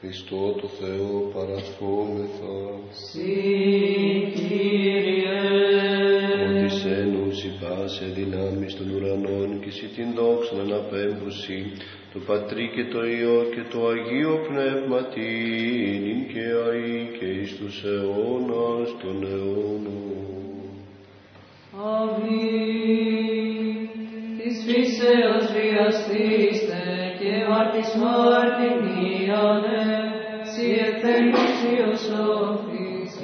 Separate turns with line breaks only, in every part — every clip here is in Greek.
Χριστό το Θεό παρασχόμεθα.
Συ, Κύριε,
Ότι σένουν σοι πάσε δυνάμεις των ουρανών και σοι την δόξα αναπέμπουσι, το Πατρί και το Υιό και το Αγίο Πνεύμα την και αεί και εις τους αιώνας των αιώνων.
Αμήν. Της φύσεως βιαστήστε artis
morti mione, si et eternis ius office,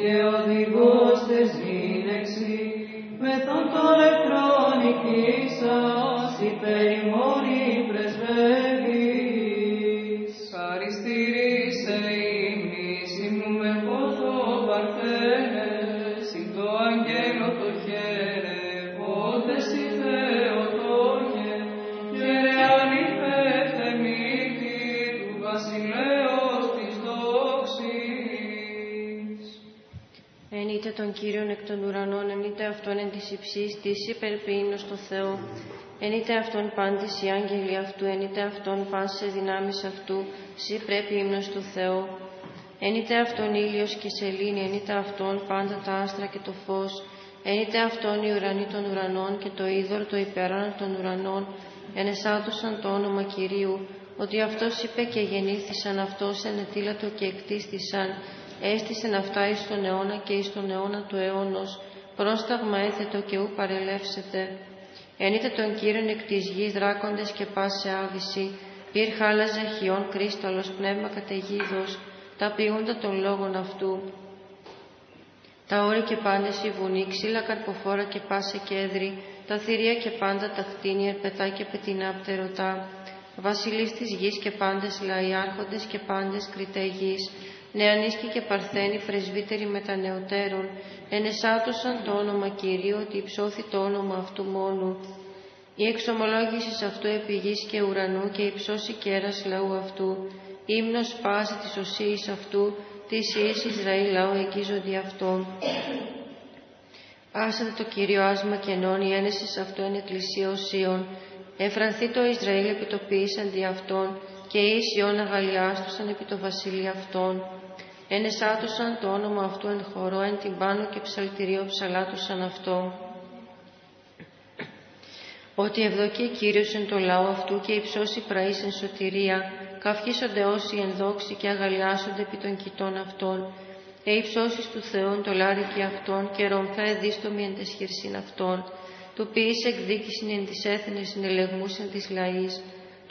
Αυτόν εν της υψής, της υπερποιήνος στο Θεό. Ενείτε Αυτόν πάντης οι άγγελοι Αυτού, ενείτε Αυτόν πάσες δυνάμεις Αυτού, σύ πρέπει ύμνος του Θεού. Ενείτε Αυτόν ήλιος και σελήνη, ενείτε Αυτόν πάντα τα άστρα και το φως. Ενείτε Αυτόν οι ουρανοί των ουρανών και το είδωρ το υπεράνω των ουρανών, ενεσάτωσαν το όνομα Κυρίου, ότι Αυτός είπε και γεννήθησαν, Αυτός ενετήλατο και εκτίστησαν, έστησεν αυτά εις τον αιώνα και εις τον αιώνα του αιώνος, πρόσταγμα έθετο και ου παρελεύσετε. Ενείτε τον Κύριον εκ της γης δράκοντες και πάσε άβηση, πυρ χάλαζε χιόν κρίσταλος πνεύμα καταιγίδος, τα ποιούντα των λόγων αυτού. Τα όρη και πάντες η βουνή, ξύλα καρποφόρα και πάσε κέδρη, τα θηρία και πάντα τα κτίνια, ερπετά και πετεινά πτερωτά, βασιλείς της γης και πάντες λαοί, άρχοντες και πάντες κριτέ γης, νεανίσκοι και παρθένοι, πρεσβύτεροι μετανεωτέρων, ενεσάτωσαν το όνομα Κυρίου, ότι υψώθη το όνομα αυτού μόνου. Η εξομολόγηση αυτού επί γης και ουρανού και υψώσει κέρας λαού αυτού, ύμνος πάση της οσίης αυτού, της ιής Ισραήλ λαού εγγίζονται αυτόν. Άσατε το Κύριο άσμα κενών, η ένεση αυτού είναι εκκλησία οσίων. Εφρανθεί το Ισραήλ επί το ποιήσαν δι' αυτόν, και οι Ισιών αγαλιάστουσαν επί το βασίλειο αυτών. Ενεσάτουσαν το όνομα αυτού εν χορό, εν την πάνω και ψαλτηρίο ψαλάτουσαν αυτό. Ότι ευδοκεί Κύριος εν το λαό αυτού και υψώσει πραής εν σωτηρία, καυχήσονται όσοι εν δόξη και αγαλιάσονται επί των κοιτών αυτών. Ε υψώσεις του Θεού το λάρικι αυτών και ρομφέ δίστομη εν τες χερσίν αυτών. Του ποιήσε εκδίκησιν εν τις έθνες συνελεγμούς εν της λαής.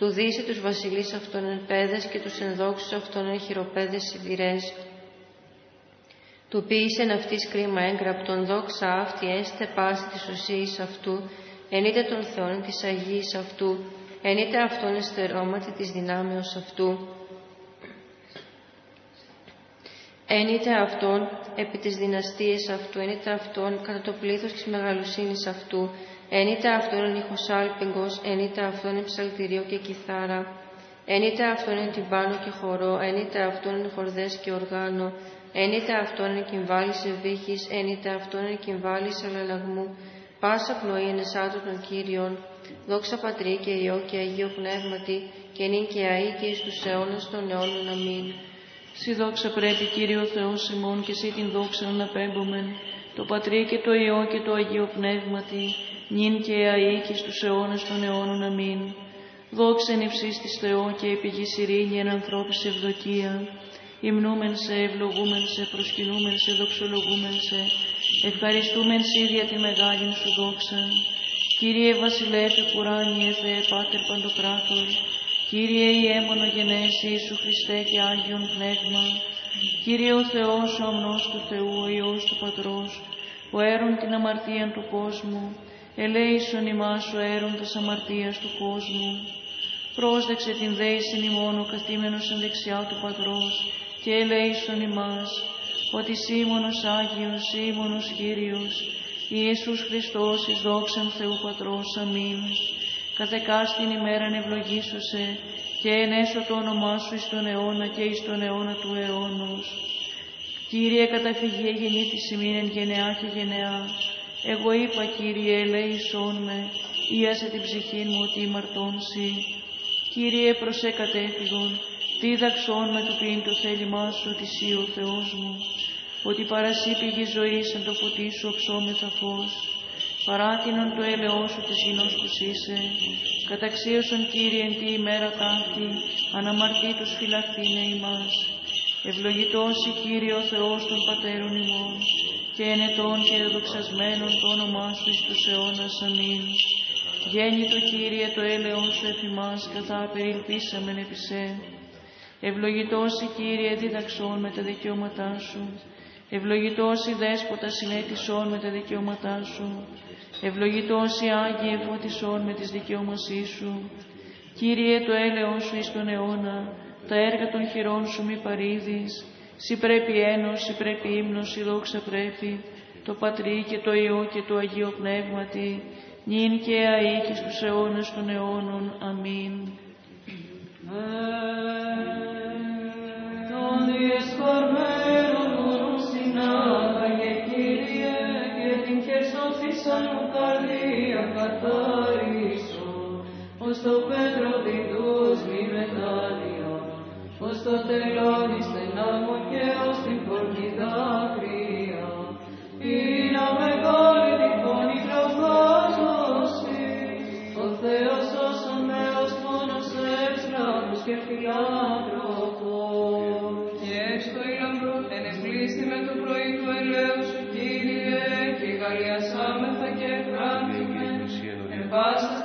Του δίσε τους βασιλείς αυτών εν πέδες και τους ενδόξους αυτών εν χειροπέδες σιδηρές. Του ποιήσεν αυτής κρίμα έγγραπτον δόξα αυτή έστε πάση της ουσίας αυτού, ενείτε των Θεών της Αγίας αυτού, ενείτε αυτόν εστερώματι της δυνάμεως αυτού. Ένιτε αυτόν επί της δυναστείας αυτού, ένιτε αυτόν κατά το πλήθος της μεγαλοσύνης αυτού, ένιτε αυτόν εν ηχοσάλπιγγος, ένιτε αυτόν εν ψαλτηρίο και κιθάρα, ένιτε αυτόν εν τυμπάνο και χορό, ένιτε αυτόν εν χορδές και οργάνο, ένιτε αυτόν εν κυμβάλης ευήχης, ένιτε αυτόν εν κυμβάλης αλλαλαγμού, πάσα πνοή εν εσάτω των Κύριων, δόξα Πατρί και Υιό και Αγίο Πνεύματι, και νυν και αεί και εις τους αιώνας των αιώνων. Αμήν.
Σι δόξα πρέπει, Κύριο Θεός ημών, και σύ την δόξα να πέμπομεν, το Πατρί και το Υιό και το Αγίο Πνεύματι, νυν και αεί και στους αιώνας των αιώνων. Αμήν. Δόξα εν υψής της Θεό και επί γης ειρήνη εν ανθρώπης ευδοκία. Υμνούμεν σε, ευλογούμεν σε, προσκυνούμεν σε, δοξολογούμεν σε, ευχαριστούμεν σε ίδια τη μεγάλη σου δόξα. Κύριε Βασιλεύ ουράνιε Θεέ Πάτερ Παντοκράτορ, Κύριε Ιε μονογενές Ιησού Χριστέ και Άγιον Πνεύμα, Κύριε ο Θεός ο αμνός του Θεού, ο Υιός του Πατρός, ο έρων την αμαρτία του κόσμου, ελέησον ημάς ο έρων της αμαρτίας του κόσμου. Πρόσδεξε την δέησιν ημών ο καθήμενος εν δεξιά του Πατρός και ελέησον ημάς, ότι Σίμωνος Άγιος, Σίμωνος Κύριος, Ιησούς Χριστός εις δόξαν Θεού Πατρός. Αμήν. Καθεκάστην ημέραν ευλογήσωσε και ενέσω το όνομά Σου εις τον αιώνα και εις τον αιώνα του αιώνος. Κύριε καταφυγή γεννήθης ημίν εν γενεά και γενεά. Εγώ είπα, Κύριε, ελέησόν με, íασε την ψυχή μου ότι ημαρτώνσι. Κύριε, προσέ κατέφυγον, δίδαξον με το ποιήν το θέλημά σου ότι σύ ο Θεός μου, ότι παρασύ πηγή ζωής εν το φωτί σου οψόμεθα φως, παράτηνον το έλεό σου της γινός που είσαι, καταξίωσον Κύριε εν τη ημέρα ταύτη, αναμαρτήτους φυλαχθήνε ημάς. Ευλογητός η Κύριε ο Θεός των Πατέρων ημών, και ενετών και εδοξασμένων το όνομά σου εις τους αιώνας. Αμήν. Γέννητο Κύριε το έλεον σου εφημάς, καθά περιλπίσαμεν επί σε. Ευλογητός η Κύριε διδαξών με τα δικαιώματά σου. Ευλογητός η Δέσποτας συνέτησών με τα δικαιώματά σου. Ευλογητός η Άγιε φωτισών με τις δικαιώμασή σου. Κύριε το έλεον σου εις τον αιώνα, τα έργα των χειρών σου μη παρήδεις. Συ πρέπει ένος, συ πρέπει ύμνος, η δόξα πρέπει, το Πατρί και το Υιό και το Αγίο Πνεύματι, νυν και αεί και στους αιώνες των αιώνων. Αμήν.
Τον διεσχαρμένον ουρούν συνάγαγε, Κύριε, και την χερσόθησαν μου καρδία καθαρίσω, ως το Πέτρο διδούς μη μετάδια, ως το τελώνι στενά μου και ως την κορμί δάκρυα. Είναι μεγάλη τη φωνή προφάζωση, ο Θεός όσον με ως μόνος εύσλαβους και φιλάνθρωπος. Και έστω η λαμπρό ενεπλήστη με το πρωί του ελαίου σου, Κύριε, και γαλιασάμεθα και ευχάνθημε. Εν πάσας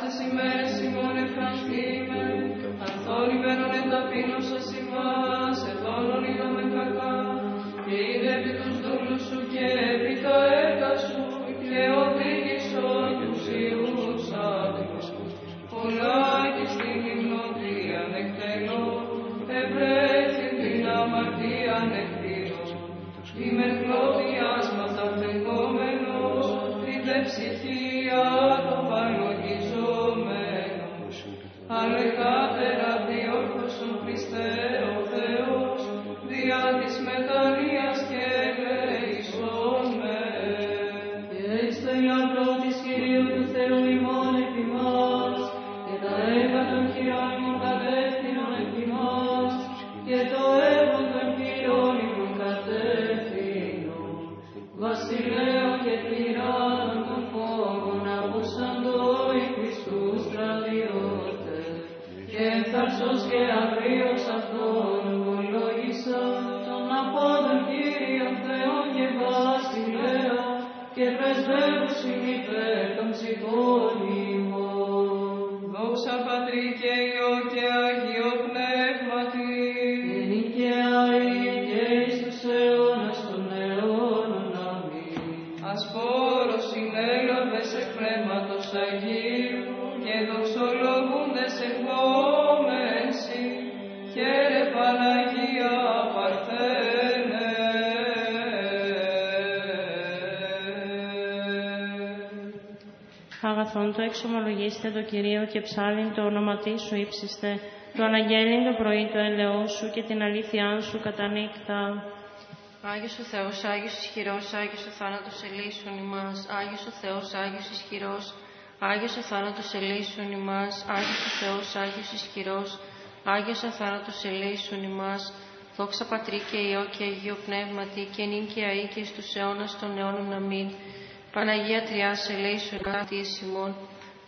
και
εξομολογήστε το Κυρίο και ψάλιν το όνομα τι σου ύψιστε, το αναγγέλιν το πρωί το έλεό σου και την αλήθειά σου κατά νύχτα.
Άγιος ο Θεός, Άγιος ισχυρός, Άγιος ο θάνατος ελεήσουν ημάς. Άγιος ο Θεός, Άγιος ισχυρός, Άγιος ο θάνατος ελεήσουν ημάς. Άγιος ο Θεός, Άγιος ισχυρός, Άγιος ο θάνατος ελεήσουν ημάς. Δόξα Πατρί και Υιό και Αγίο Πνεύματι και νυν και αεί και στους αιώνας των αιώνων αμήν. Παναγία Τριάς ελέησον άτιες ημών.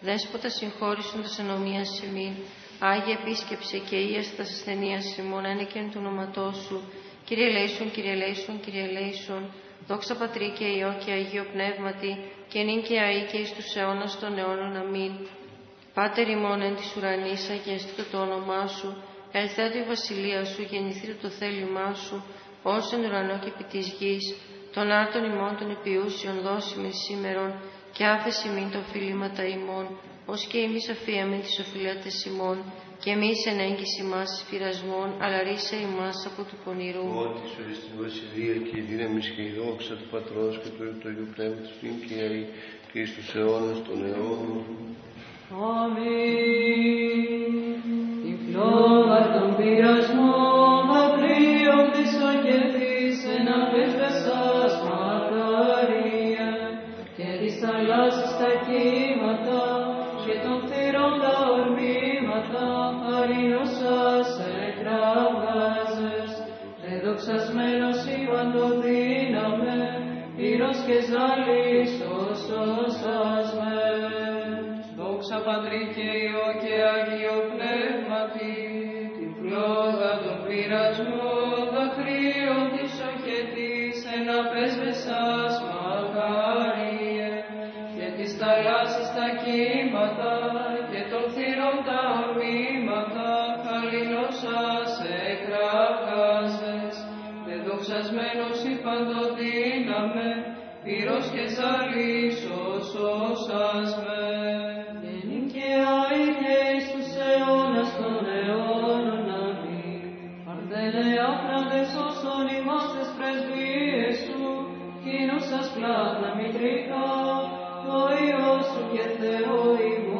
Δέσποτα συγχώρησον τας ενομίας ημίν. Άγιε επίσκεψε και ίαστα τας ασθενείας ημών. Άνεκεν του ονοματός σου. Κύριε ελέησον, Κύριε ελέησον, Κύριε ελέησον. Δόξα Πατρί και Υιό και Αγίο Πνεύματι και νυν και αεί και εις τους αιώνας των αιώνων αμήν. Πάτερ ημών εν της ουρανής, αγιαστήτω το όνομά σου, ελθέτω η βασιλεία σου, γεννηθήτω το θέλημά σου, ως εν ουρανό και επί της γης, των άρτων ημών των επιούσιων δώσιμε σήμερον, και άφεση μην το φιλήματα ημών, ως και εμείς αφίαμε τις οφειλέτες ημών, και εμείς εν έγκυση μας εις πειρασμών, αλλά ρίσε ημάς από του πονηρού.
Ότι σου εις την βασιλεία και η δύναμη και η δόξα του Πατρός και του του Αγίου Πνεύματος πριν και αεί και εις τους αιώνας των αιώνων.
Αμήν. Την φλόγα των πειρασμών αγρίων της αγγελής εν απέσβεσας της θαλάσσης τα κύματα και των θύρων τα ορμήματα αρίνωσας εκράβα
δοξασμένος η παντοδύναμε, πύρος και ζάλης σώσασμε.
Δόξα Πατρί και Υιό και Αγίο Πνεύματι, την φλόγα των πειρασμών, δακρύων της οχετής, ένα πέσμεσας δε δοξασμένος η παντοδύναμε, πύρος και ζάλης σώσας με.
Νικαιάη και εις τους αιώνας των αιώνων αμήν. Παρθένε άφραντες όσων ημάστες πρεσβείες σου, κοινούσας πλάτνα μητρικά, το Υιός σου και Θεό ημών.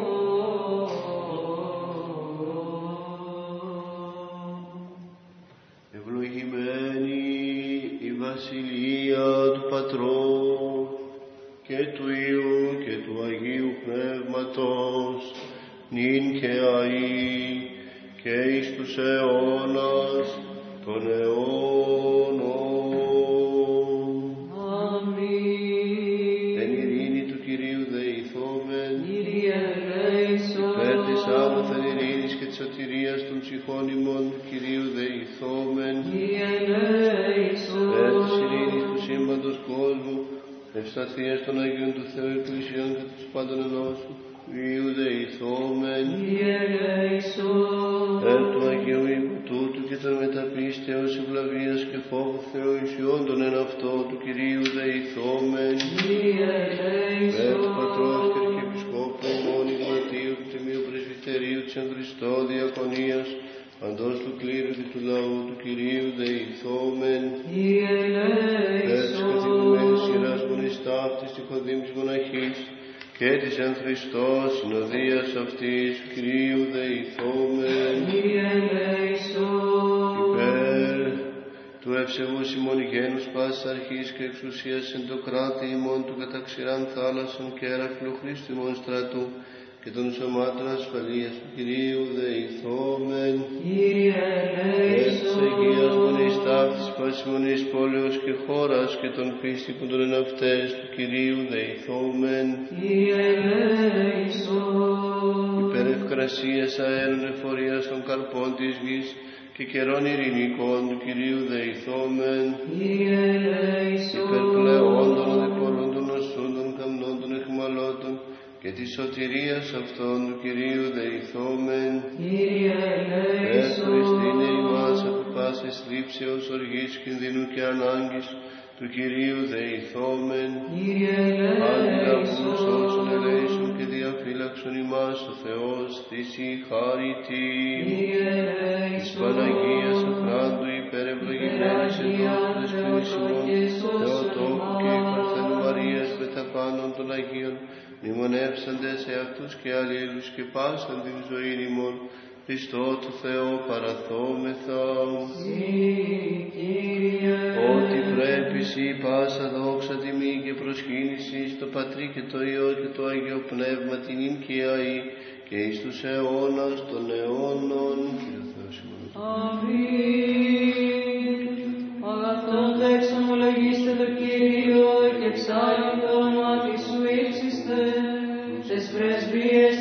Και του Υιού και του Αγίου Πνεύματος, νυν και αΐ και εις τους αιώνας σωμάτων ασφαλείας του Κυρίου δεηθόμεν
Κύριε
Επ' της Αγίας
ελέησον.
Μονής Ταύτης Πασιμονής πόλεως και χώρας και των πίστη που των εναυτές του Κυρίου δεηθόμεν
Κύριε ελέησον.
υπέρ ευκρασίας αέρων εφορίας των καρπών της γης και καιρών ειρηνικών του Κυρίου δεηθόμεν
Κύριε
υπέρ πλεόντων και της σωτηρίας αυτών του Κυρίου δεηθόμεν
Κύριε
Ευχαριστήνε ημάς
ελέησον.
από πάσης θλίψεως, οργής, κινδύνου και ανάγκης, του Κυρίου δεηθόμεν,
Κύριε
αντιλαβούς όσων
ελέησον.
ελέησον και διαφύλαξον ημάς ο Θεός της η χάρητη.
Κύριε
Της Παναγίας
ελέησον.
Αχράντου υπερευλογημένης εν τόπου δεσποινής ημών, Θεοτόκου και η Παρθένου Μαρίας με τα πάνω των Αγίων, μνημονεύσαντες σε αυτούς και αλλήλους και πάσαν την ζωή ημών, Χριστό του Θεό παραθόμεθα.
Κύριε
Ότι πρέπει σύ πάσα δόξα τιμή και προσκύνησης στο Πατρί και το Υιό και το Άγιο Πνεύμα την ίν και αή και εις τους αιώνας των αιώνων. Κύριε Θεός ημών.
Αμήν. Αγαθόντα εξομολογήστε το Κύριο και ψάλλον το όνομα της σου ύψιστε, τες πρεσβείες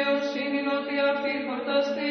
δικαιοσύνη ότι αυτοί χορταστήσονται.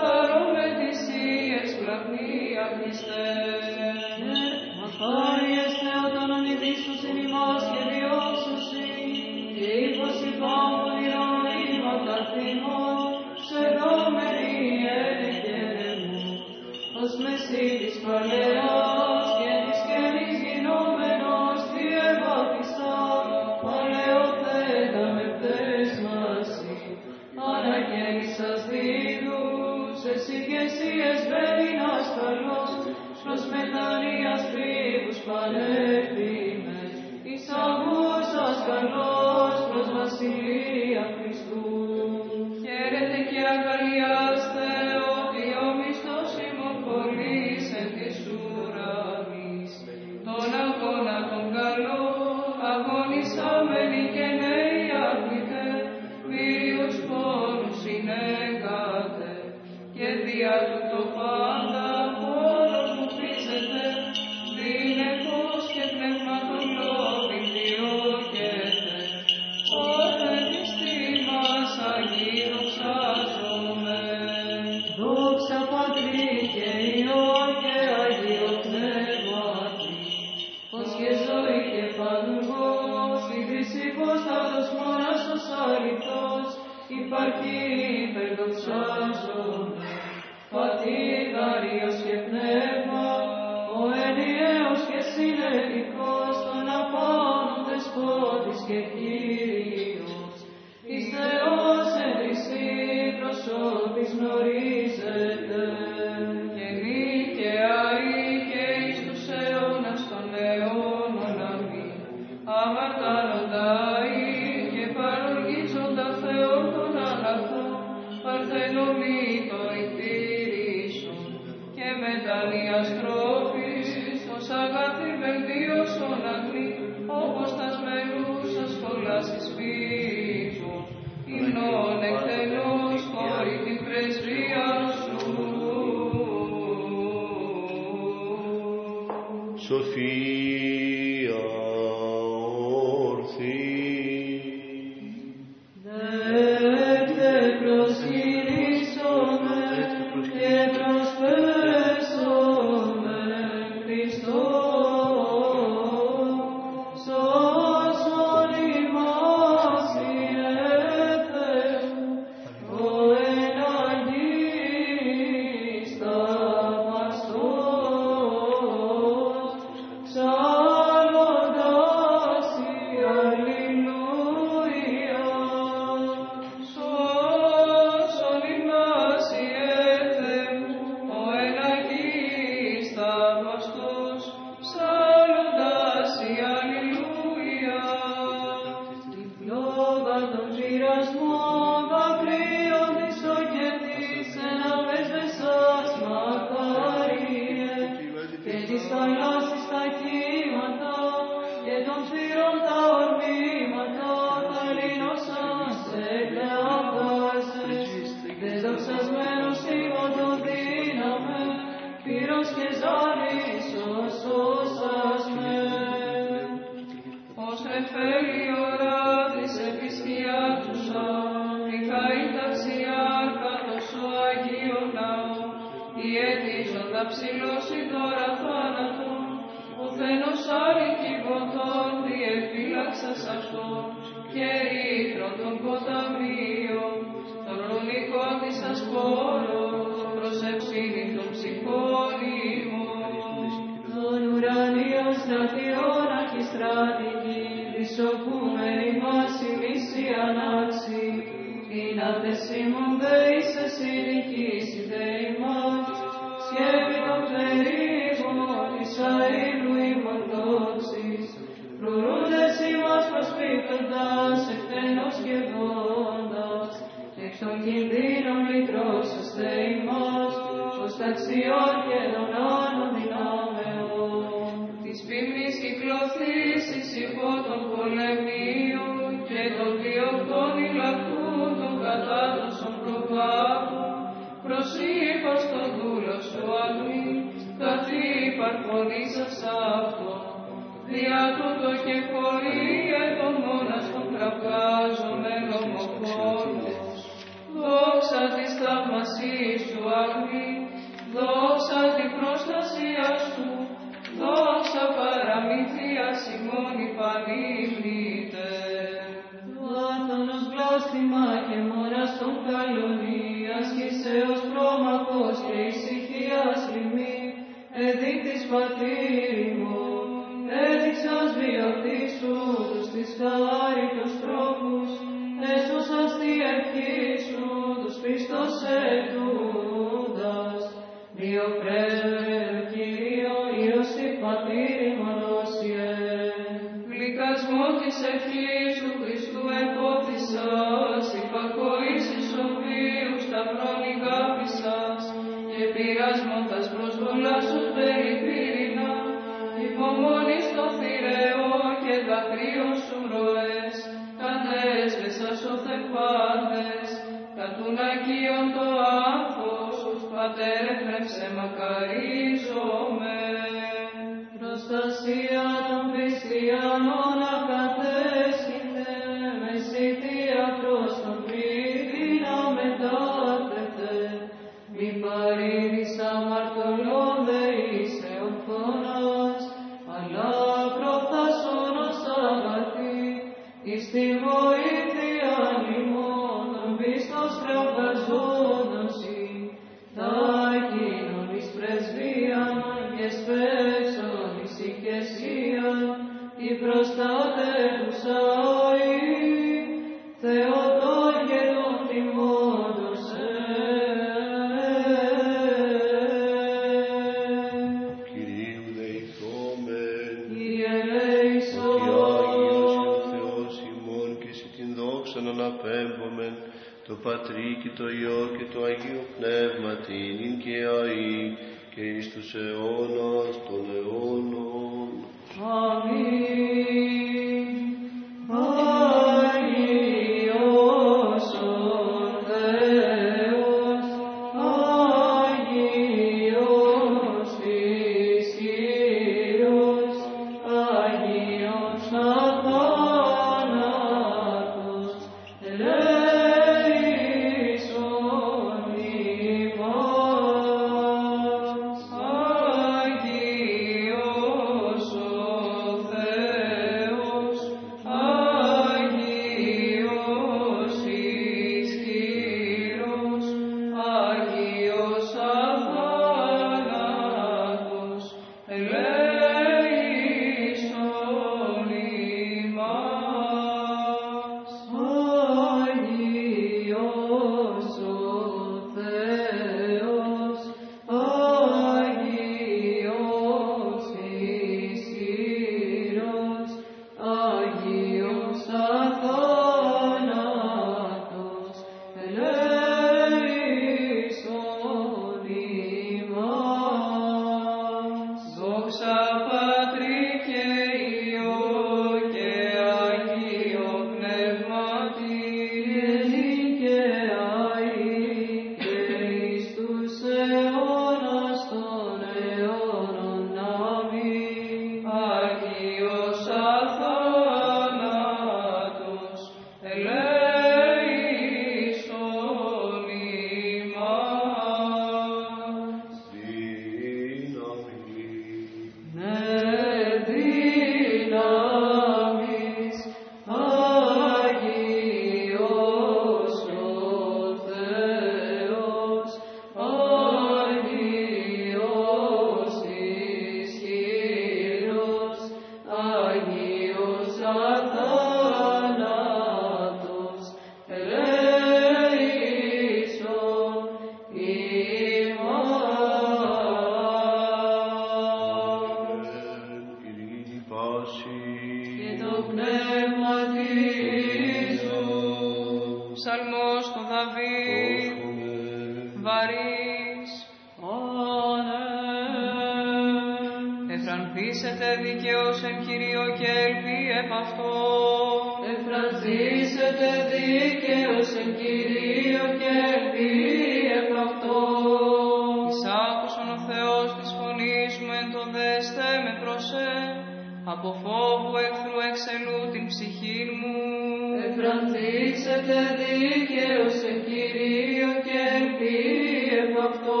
δικαίωσε Κυρίο και ελπίδη
επ' αυτό.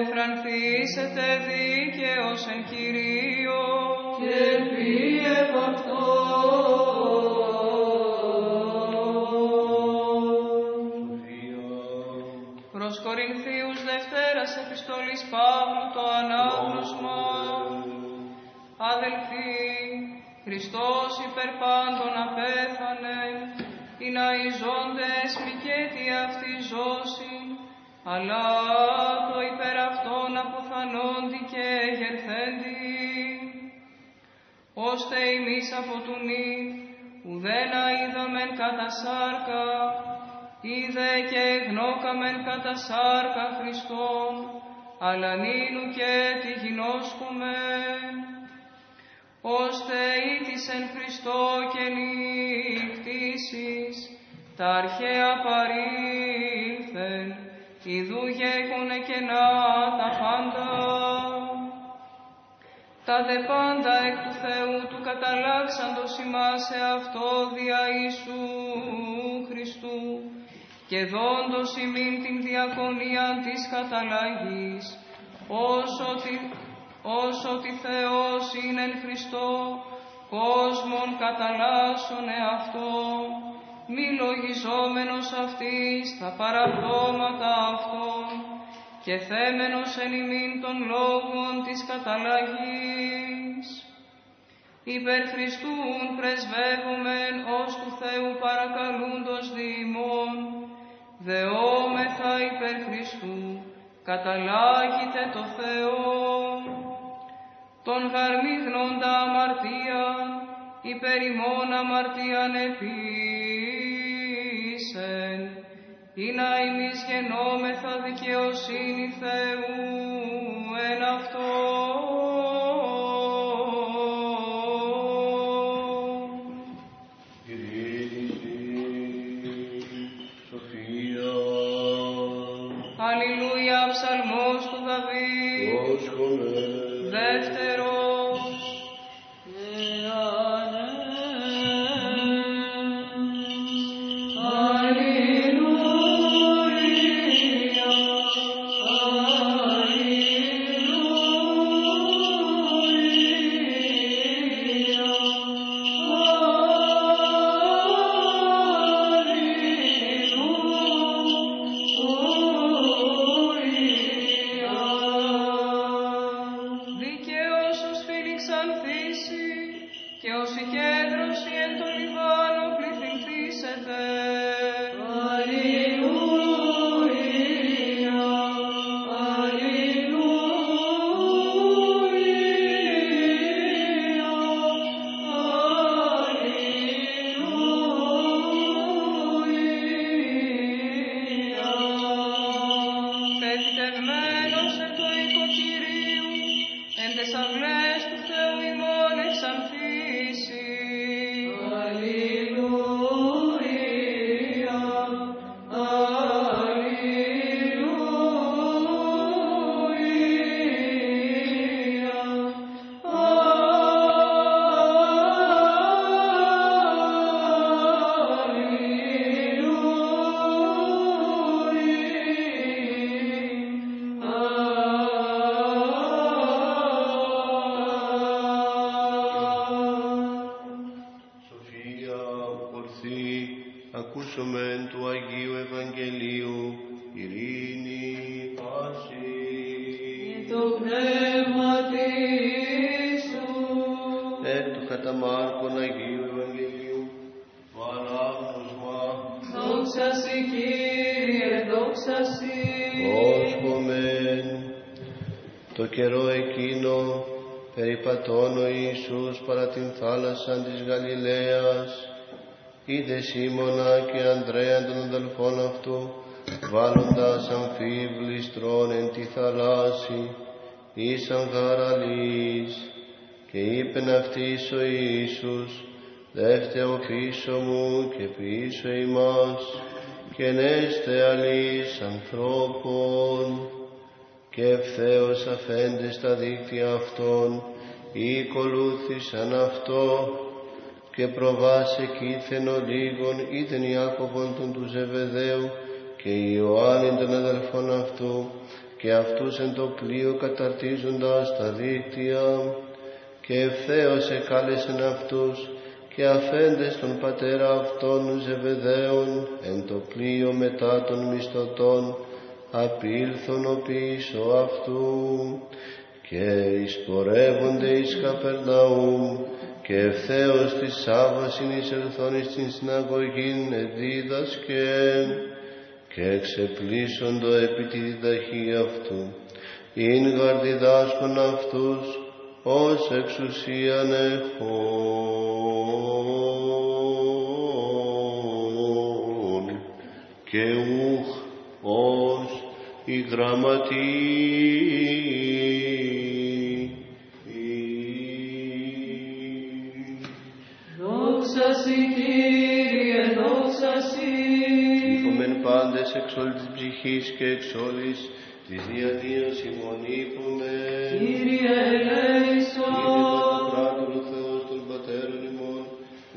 Εφρανθήσετε δίκαιος εν Κυρίο και
ελπίδη επ' αυτό.
Προς Κορινθίους Δευτέρας Επιστολής Παύλου το ανάγνωσμα Αδελφοί, Χριστός υπερπάντων απέθανε τι λαϊζόντες μη
και
τι αυτή ζώση, αλλά το υπέρ αυτών αποθανόντι και γερθέντι, ώστε εμείς από του νη, ουδένα κατά σάρκα, είδε και
γνώκαμεν κατά σάρκα Χριστόν, αλλά νύνου και τη γινώσκουμε ως εν Χριστώ και
νύχτησης,
τα αρχαία παρήλθεν, ιδού γέκουνε
κενά τα πάντα. Τα δε πάντα εκ του
Θεού του καταλάξαν το σημάσαι αυτό
δια Ιησού Χριστού, και δόντος ημίν την διακονία της καταλάγης, όσο την όσο ότι
Θεός είναι
χριστό, κόσμον καταλάσσον εαυτό, μη λογιζόμενος αυτής τα παραπτώματα αυτών, και θέμενος εν ημίν των λόγων της καταλαγής. Υπερ Χριστούν πρεσβεύομεν ως του Θεού παρακαλούντος δημών, δεόμεθα υπερ Χριστού, καταλάγητε το Θεό. Τον γαρμίγνοντα αμαρτία, υπερ ημών αμαρτίαν επίσεν, ή να ημείς γενόμεθα δικαιοσύνη Θεού εν αυτό.
Σίμωνα και Ανδρέα των αδελφών αυτού βάλλοντας αμφίβλης εν τη θαλάσση ήσαν γαραλείς και είπεν αυτής ο Ιησούς δεύτε πίσω μου και πίσω ημάς και νέστε αλείς ανθρώπων και ευθέως αφέντες στα δίκτυα αυτών ή ακολούθησαν αυτό και προβάσε κήθεν ολίγων είδεν Ιάκωβον τον τους Ζεβεδαίου και Ιωάννην των αδελφών αυτού και αυτούς εν το πλοίο καταρτίζοντας τα δίκτυα. Και ευθέως εκάλεσεν αυτούς και αφέντες τον πατέρα αυτών Ζεβεδαίων εν το πλοίο μετά των μισθωτών απήλθον πίσω αυτού. Και εισπορεύονται εις Καπερναούμ και ευθέως της Σάββασιν εισελθόν εις την συναγωγήν εδίδασκεν και εξεπλήσοντο επί τη διδαχή αυτού ειν γαρ διδάσκον αυτούς ως εξουσίαν εχών και ουχ ως η γραμματή. Πάντες εξ όλης της ψυχής και εξ όλης της διανοίας ημών ήκομεν.
Κύριε
Κύριε
ελέησον.
Παντοκράτορ ο Θεός των Πατέρων ημών,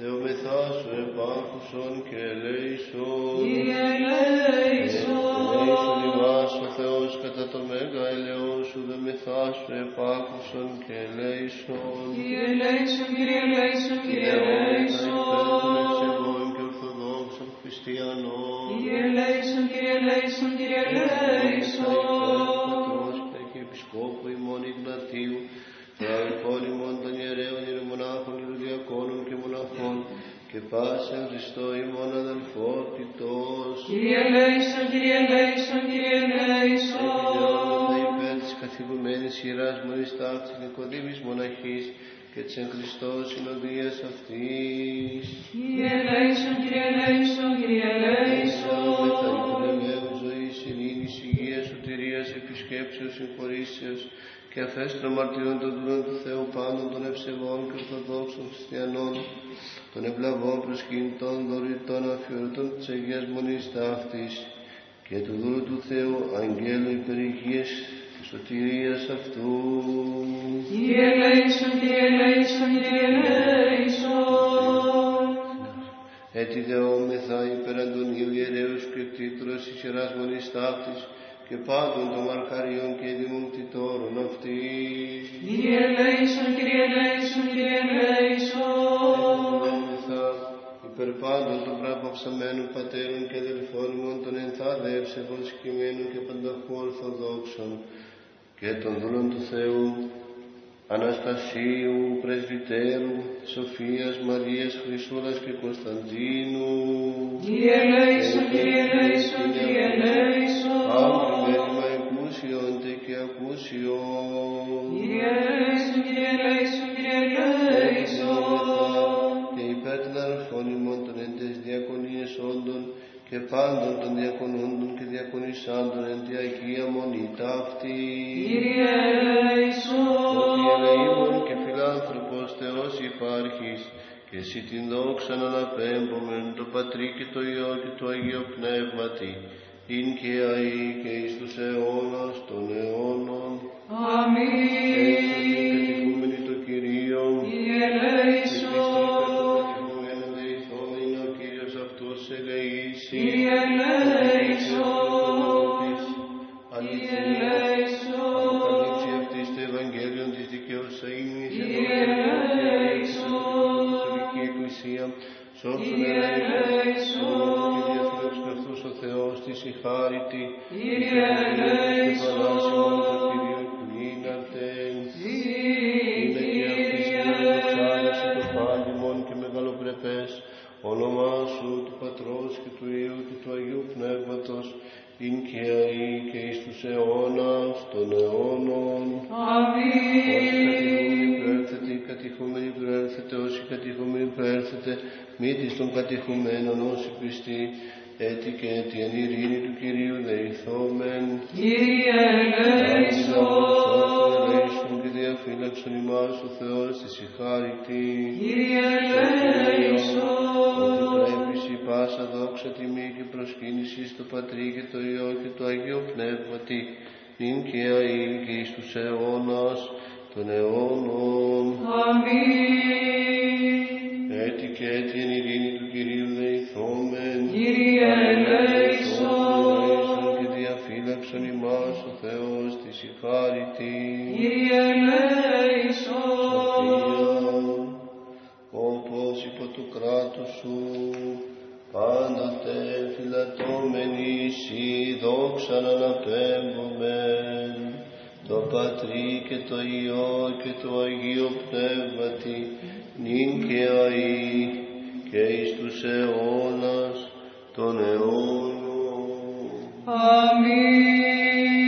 δεομεθά σου επάρχουσον και ελέησον.
Κύριε
Ελέησον
ελέησον.
ημάς ο Θεός κατά το μέγα ελαιό σου, δεομεθά σου επάρχουσον και ελέησον.
Κύριε ελέησον, Κύριε ελέησον, Κύριε
Κύριε των
ελέησον.
εξεγών και ορθοδόξων ημών αδελφότητος.
Κύριε ελέησον, Κύριε ελέησον,
ειρήνης, υγείας, σωτηρίας, επισκέψεως, συγχωρήσεως και αφέστρων μαρτυρών των δούλων του Θεού πάντων των ευσεβών και ορθοδόξων χριστιανών, των ευλαβών προσκυνητών, δωρητών, αφιερωτών της Αγίας Μονής ταύτης και του δούλου του Θεού αγγέλου υπερηγίας και σωτηρίας αυτού.
Κύριε ελέησον, Κύριε ελέησον, Κύριε ελέησον.
Έτσι δεόμεθα υπέρ Αντωνίου ιερέως και κτήτρος της Ιεράς Μονής ταύτης και πάντων των μαρχαριών και δημοτητόρων αυτής.
Κύριε ελέησον, Κύριε ελέησον, Κύριε ελέησον.
Δεόμεθα υπέρ πάντων των πραγμαυσαμένων πατέρων και αδελφών ημών των ενθάδευσεβων σκημένων και πανταχού ορθοδόξων και των δούλων του Θεού Αναστασίου, Πρεσβυτέρου, Σοφίας, Μαρίας, Χρυσούλας και Κωνσταντίνου.
Κύριε ελέησον, Κύριε ελέησον, Κύριε ελέησον.
Άμπριμενημα εκούσιον τε και ακούσιον. Και πάντων των διακονούντων και διακονισάντων εν τη Αγία Μονή ταύτη.
Κύριε
Ότι
ελέησον.
ελεήμων και φιλάνθρωπος Θεός υπάρχεις και εσύ την δόξα να αναπέμπομεν το Πατρί και το Υιό και το Αγίο Πνεύματι ειν και αεί και εις τους αιώνας των αιώνων.
Αμήν.
i.
I
προέρχεται, μύτης των κατηχουμένων όσοι πιστοί, έτη και έτη εν ειρήνη του Κυρίου δεηθόμεν.
Κύριε ελέησον.
Ελέησον και διαφύλαξον ημάς ο Θεός της η χάριτη.
Κύριε
Ότι
ελέησον.
πρέπει η πάσα δόξα τιμή και προσκύνηση στο Πατρί και το Υιό και το Αγίο Πνεύματι, νυν και αεί και εις τους αιώνας των αιώνων.
Αμήν.
Έτη και έτη εν ειρήνη του Κυρίου δεηθόμεν.
Κύριε ελέησον.
Ελέησον και διαφύλαξον ημάς ο Θεός της η χάριτη.
Κύριε ελέησον.
όπως υπό του κράτους σου, πάντοτε φυλατώμενοι εσύ δόξα να αναπέμπομεν, το Πατρί και το Υιό και το Αγίο Πνεύματι, νυν και αεί και εις τους αιώνας των αιώνων.
Αμήν.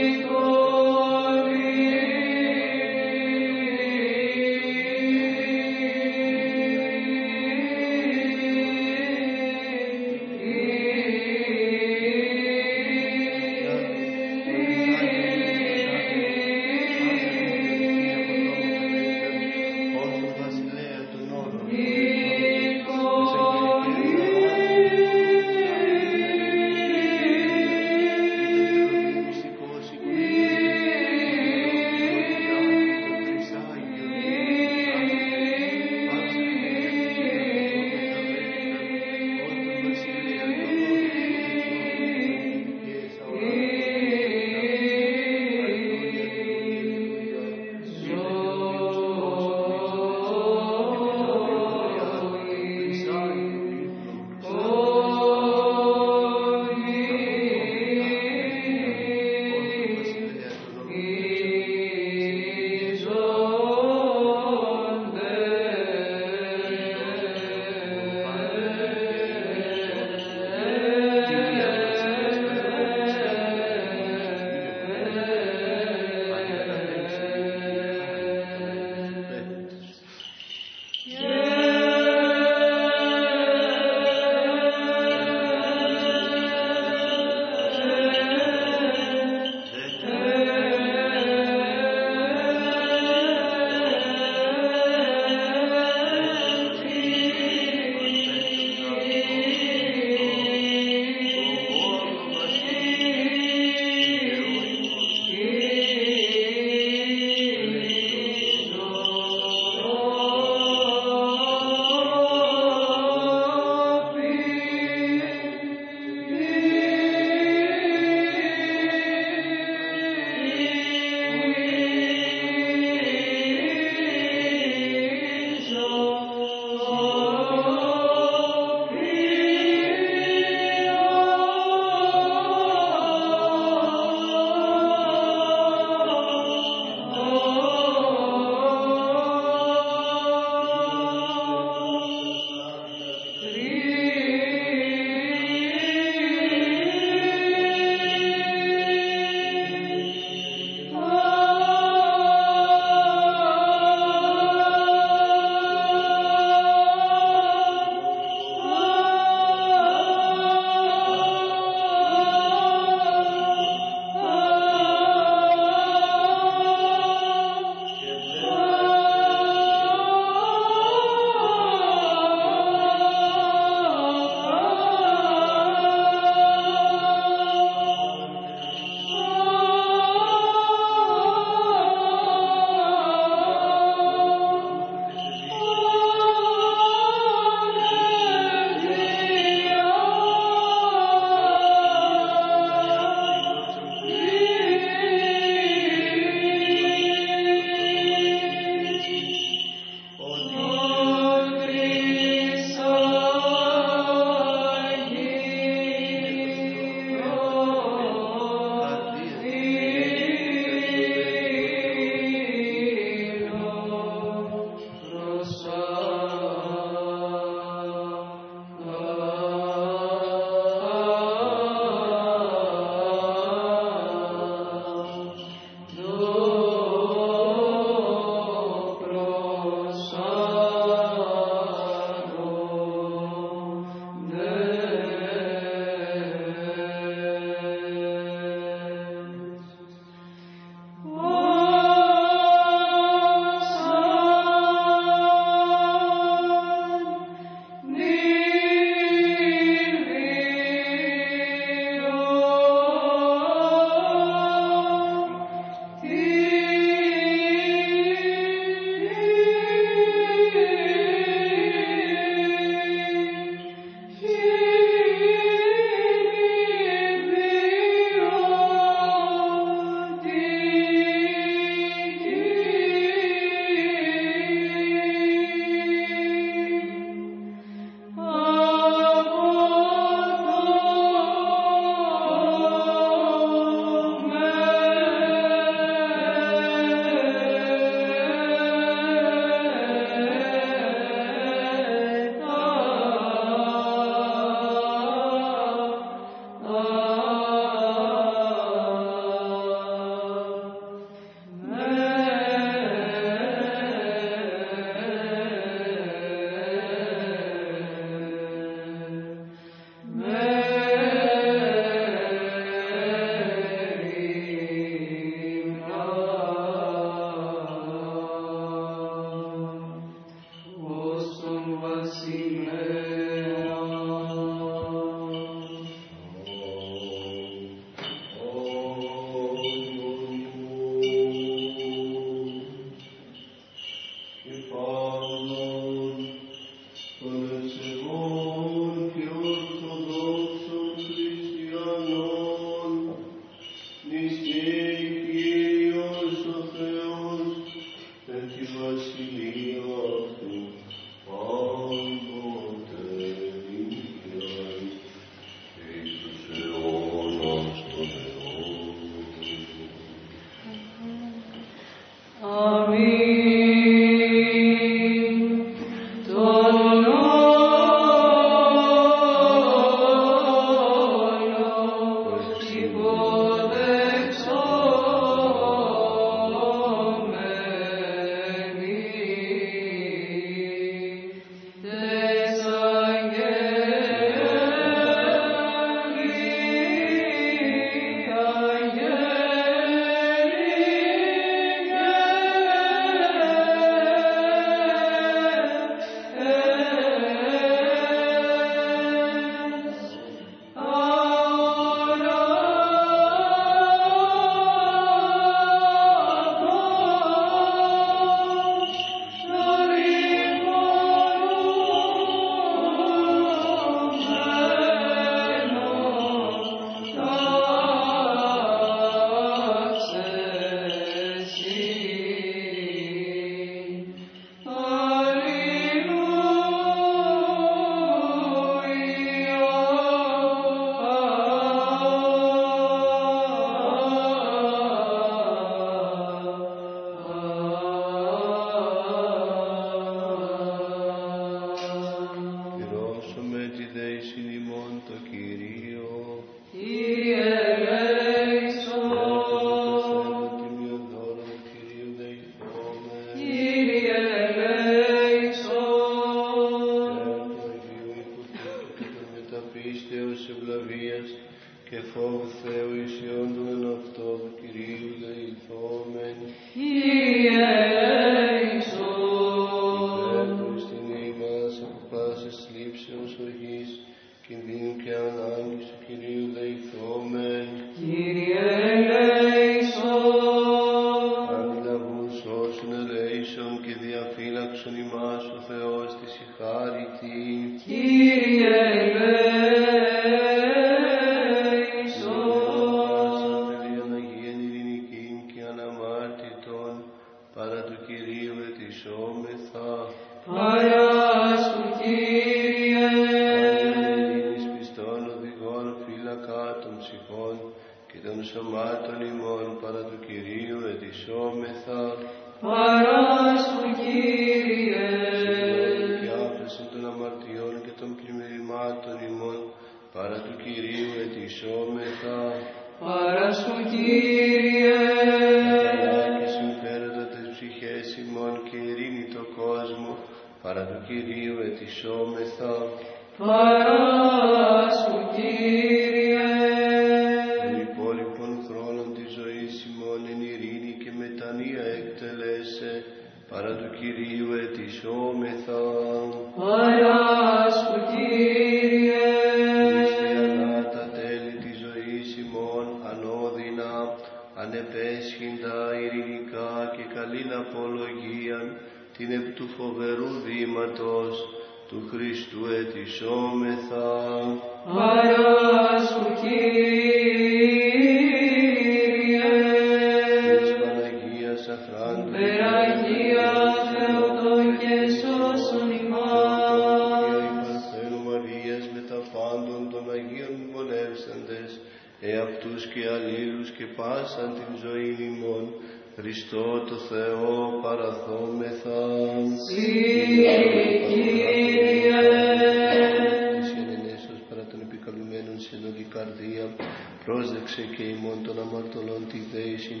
πρόσδεξε και ημών των αμαρτωλών τη δέησιν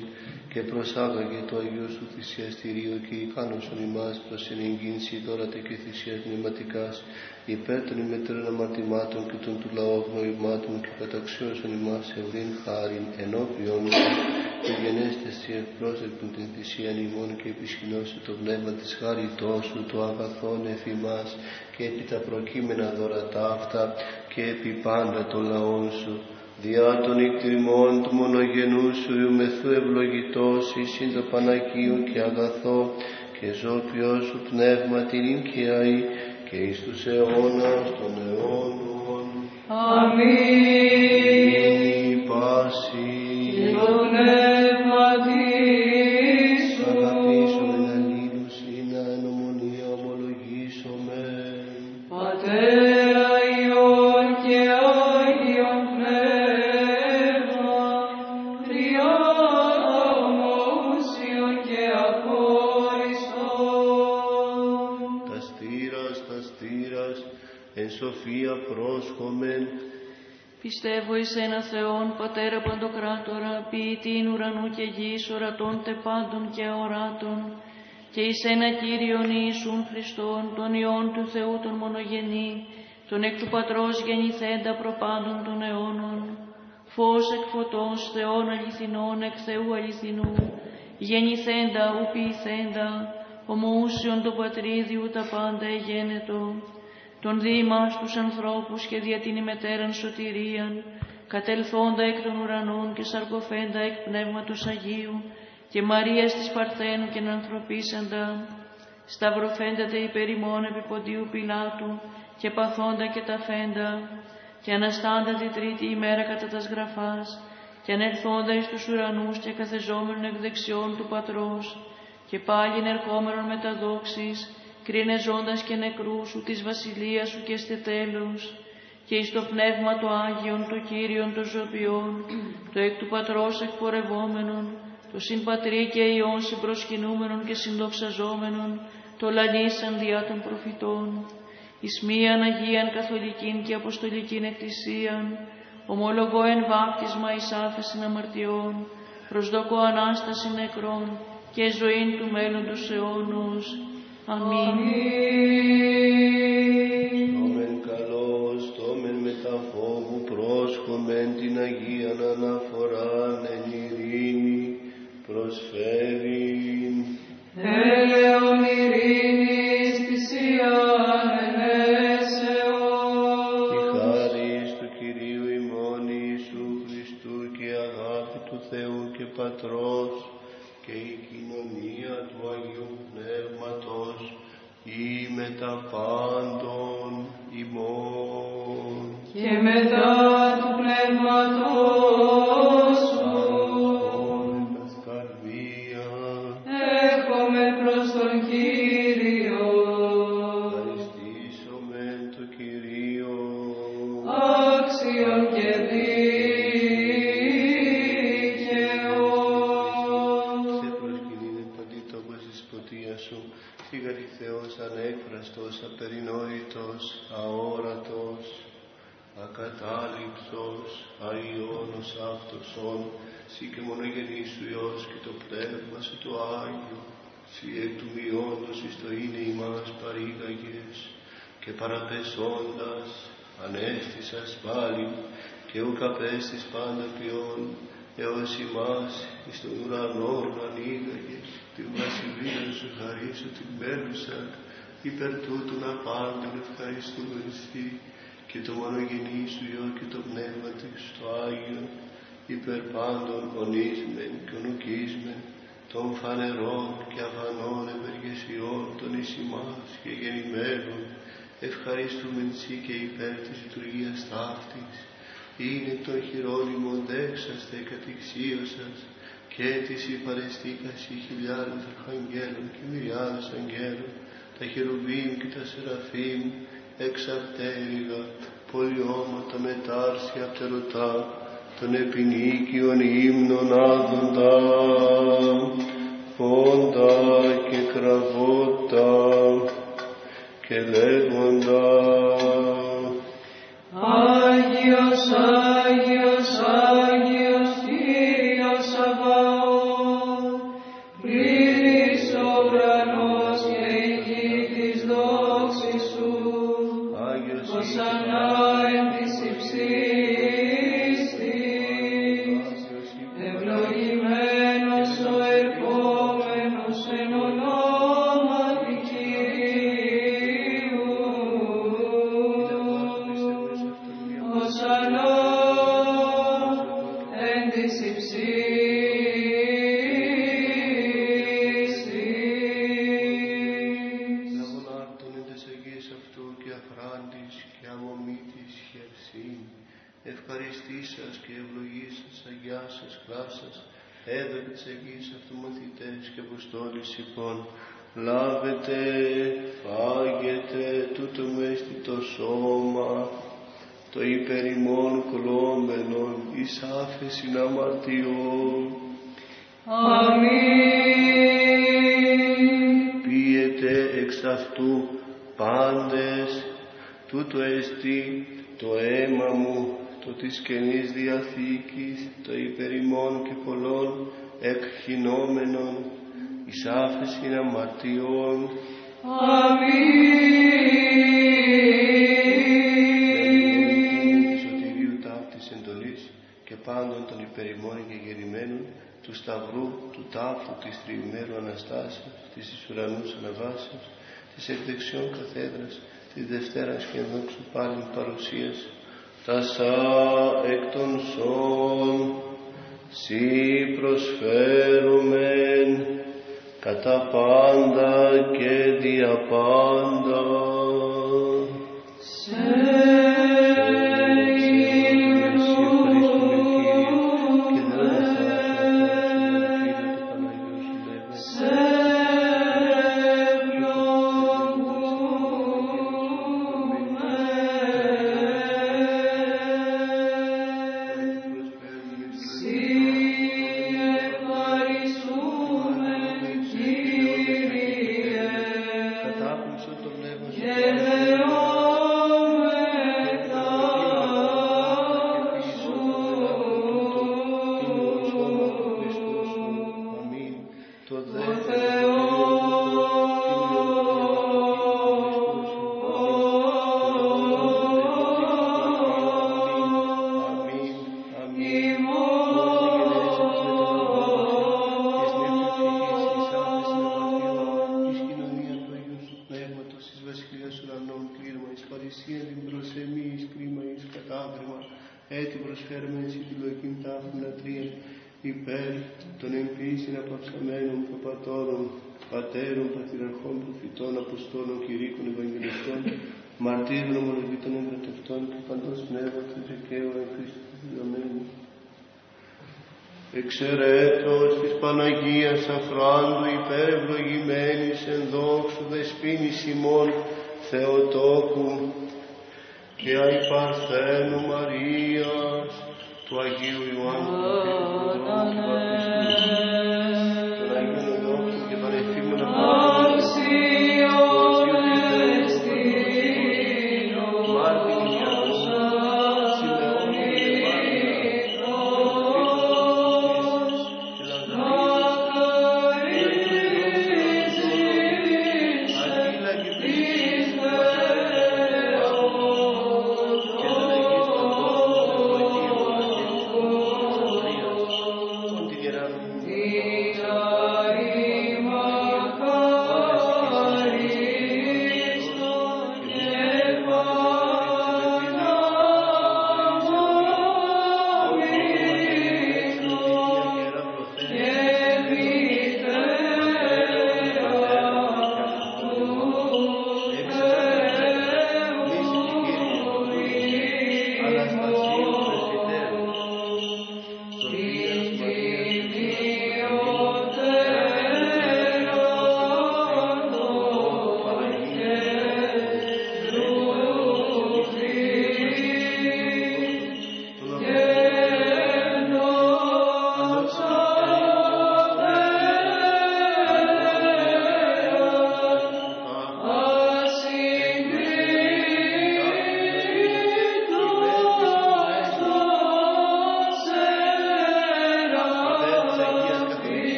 και προσάγαγε το Αγίο σου θυσιαστηρίο και ικάνωσον ημάς προς ενεγκίνηση δόρατε και θυσίας υπέρ των ημετρών αμαρτημάτων και των του λαού αγνοημάτων και καταξιώσον ημάς ευδύν χάριν ενώπιόν και γενέστεσαι εκπρόσωπου την θυσία ημών και επισκινώσει το πνεύμα της χάριτός σου, το αγαθόν εφημάς και επί τα προκείμενα δώρα ταύτα και επί πάντα το λαών σου. Διά των εκτιμών του μονογενούς σου μεθού ευλογητός εις το Παναγίον και αγαθό και ζω ζώπιό σου πνεύμα την νοικιαή και εις τους αιώνας των αιώνων.
Αμήν.
Πάση. Πρόσχομεν,
Πιστεύω εις ένα Θεόν, Πατέρα Παντοκράτορα, ποιητήν ουρανού και γης, ορατών τε πάντων και αοράτων, και εις ένα Κύριον Ιησούν Χριστόν, τον Υιόν του Θεού τον μονογενή, τον εκ του Πατρός γεννηθέντα προπάντων των αιώνων, φως εκ φωτός, Θεών αληθινών, εκ Θεού αληθινού, γεννηθέντα, ου ποιηθέντα, ομοούσιον το πατρίδιου τα πάντα εγένετο, τον δήμας τους ανθρώπους και δια την ημετέραν σωτηρίαν, κατελθόντα εκ των ουρανών και σαρκοφέντα εκ πνεύματος Αγίου, και Μαρίας της Παρθένου και ανθρωπίσαντα, σταυρωθέντα τε υπέρ ημών επί ποντίου Πιλάτου, και παθόντα και τα φέντα, και αναστάντα τη τρίτη ημέρα κατά τας γραφάς, και ανερθόντα εις τους ουρανούς και καθεζόμενον εκ δεξιών του Πατρός, και πάλιν ερχόμενον με τα δόξης, κρίνε ζώντας και νεκρούς σου της βασιλείας σου και στε τέλος, και εις το πνεύμα το Άγιον, το Κύριον το ζωπιών, το εκ του Πατρός εκπορευόμενον, το συν Πατρί και Υιόν συμπροσκυνούμενον και συντοξαζόμενον, το λαλήσαν διά των προφητών, εις μίαν Αγίαν Καθολικήν και Αποστολικήν Εκκλησίαν, ομολογώ εν βάπτισμα εις άφεσιν αμαρτιών, προσδοκώ Ανάσταση νεκρών και ζωήν του μέλλοντος αιώνος. Αμήν.
Τόμεν καλός, τόμεν με τα φόβου πρόσχομεν την Αγίαν αναφοράν εν ειρήνη προσφέρειν.
Έλεον
με τα πάντων ημών.
και μετά του πνεύματός
Θεός ανέκφραστος, απερινόητος, αόρατος, ακατάληψος, αϊόνος αυτοσόν, σύ και μονογενής σου Υιός και το Πνεύμα σου το Άγιο, σύ εκ του μειόντος εις το είναι ημάς παρήγαγες, και παραπεσόντας ανέστησας πάλι, και ουκ απέστης πάντα ποιόν, έως ημάς εις τον ουρανόν ανοίγαγες, την βασιλεία σου χαρίσω την μέλουσα, υπέρ τούτου να πάντων ευχαριστούμε εσύ, και το μονογενή σου Υιό και το πνεύμα του στο Άγιο, υπέρ πάντων ονείσμεν και ονουκίσμεν, των φανερών και αφανών ευεργεσιών των εις ημάς και γεννημένων, ευχαριστούμε εσύ και υπέρ της λειτουργίας ταύτης, είναι το χειρόνιμο δέξαστε κατηξίωσας και της υπαρεστήκας η χιλιάδες αρχαγγέλων και μυριάδες αγγέλων, τα χερουβίμ και τα σεραφείμ, εξαρτέριγα, πολιώματα μετάρσια πτερωτά, των επινίκιων ύμνων άδοντα, πόντα και κραβότα και λέγοντα.
Άγιος, Άγιος, Άγιος,
ουσίες, τα εκ των σών σύ προσφέρομεν κατά πάντα και δια πάντα.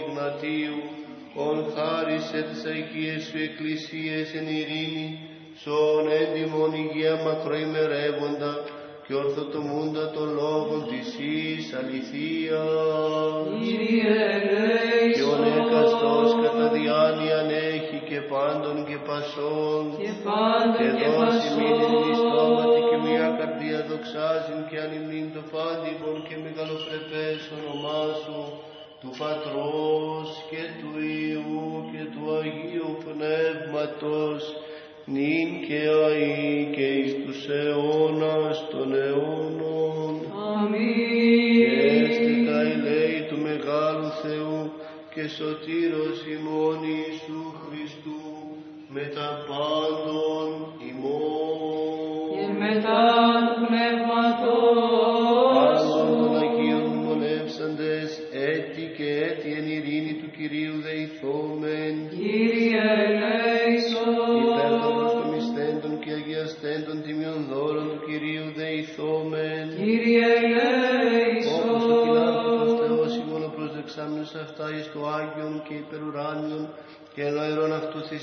Ιγνατίου, ον χάρισε τις Αγίες σου εκκλησίες εν ειρήνη, σον έντιμον υγεία μακροημερεύοντα, και ορθοτομούντα των λόγων της εις αληθείας.
Κύριε
Και ο
ελέησον,
νεκαστός κατά διάνοιαν έχει και πάντων και πασών,
και πάντων
και
και
δώσει μήνυν εις στόματι και
πασών,
μια καρδία δοξάζειν και αν ημίν το πάντιμον και μεγαλοφρεπές όνομά σου, του Πατρός και του Υιού και του Αγίου Πνεύματος, νυν και αεί και εις τους αιώνας των αιώνων. Και
Αμήν.
έστε τα ελέη του Μεγάλου Θεού και σωτήρος ημών Ιησού Χριστού με τα πάντων
Και
ημών.
μετά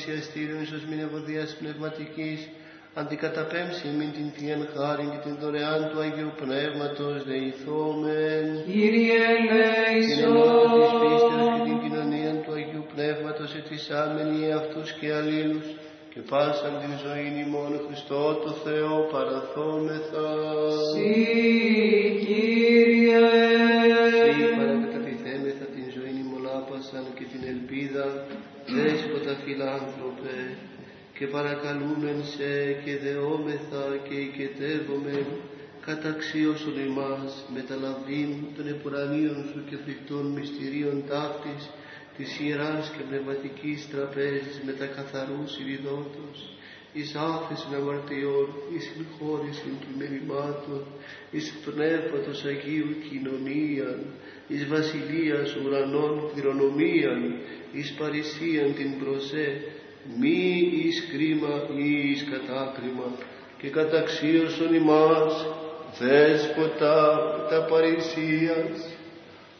αερών αυτού θυσιαστήριον ίσως μην ευωδίας πνευματικής αντικαταπέμψει μην την Θείαν χάρη και την δωρεάν του Αγίου Πνεύματος δεηθόμεν
Κύριε
την ενότητα της πίστεως και
ελέησον,
την κοινωνία του Αγίου Πνεύματος ετισάμενοι αυτούς και αλλήλους και πάσαν την ζωή ημών Χριστό το Θεό παραθόμεθα.
Συ, Κύριε,
δέσποτα φιλάνθρωπε, και παρακαλούμεν σε και δεόμεθα και οικετεύομεν, καταξίωσον εμάς με τα λαβήν των επουρανίων σου και φρικτών μυστηρίων ταύτης, της ιεράς και πνευματικής τραπέζης με τα καθαρούς ηριδότος, εις άφεσιν αμαρτιών, εις συγχώρησιν κειμενημάτων, εις πνεύματος Αγίου κοινωνίαν, εις βασιλείας ουρανών κληρονομίαν, εις παρησίαν την προσέ, μη εις κρίμα ή εις κατάκριμα, και καταξίωσον ημάς, δέσποτα τα παρησίας,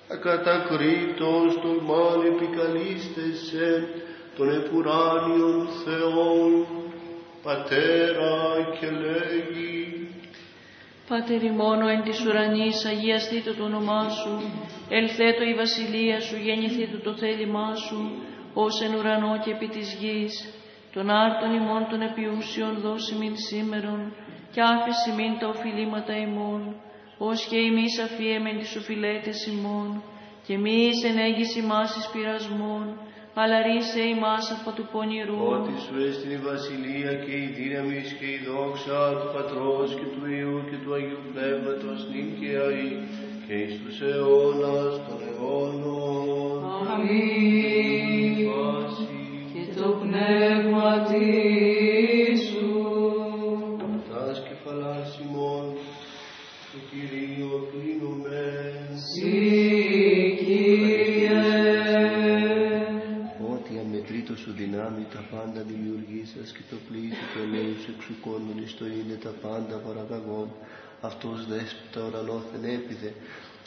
ακατακρίτως το μάν επικαλίστεσαι των επουράνιων Θεών, Πατέρα και λέγει,
Πάτερ ημώνο εν της ουρανής, αγιαστήτω το όνομά σου, ελθέτω η βασιλεία σου, γεννηθήτω το θέλημά σου, ως εν ουρανό και επί της γης. Τον άρτον ημών των επιούσιων δώσει μην σήμερον, και άφηση μην τα οφειλήματα ημών, ως και εμείς αφιέμεν τις οφειλέτες ημών, και μη εις ενέγγις ημάς εις πειρασμών, αλλά ρίσε ημάς από του πονηρού.
ότι σου έστειν η βασιλεία και η δύναμη και η δόξα του Πατρός και του Υιού και του Αγίου Πνεύματος νυν και αεί και εις τους αιώνας των αιώνων.
Αμήν.
Βάση
Και το πνεύμα σου,
πάντα δημιουργήσας και το πλήθη του ελέους εξουκώνων εις το είναι τα πάντα παραγαγών. Αυτός δέσποτα ουρανόθεν έπιδε,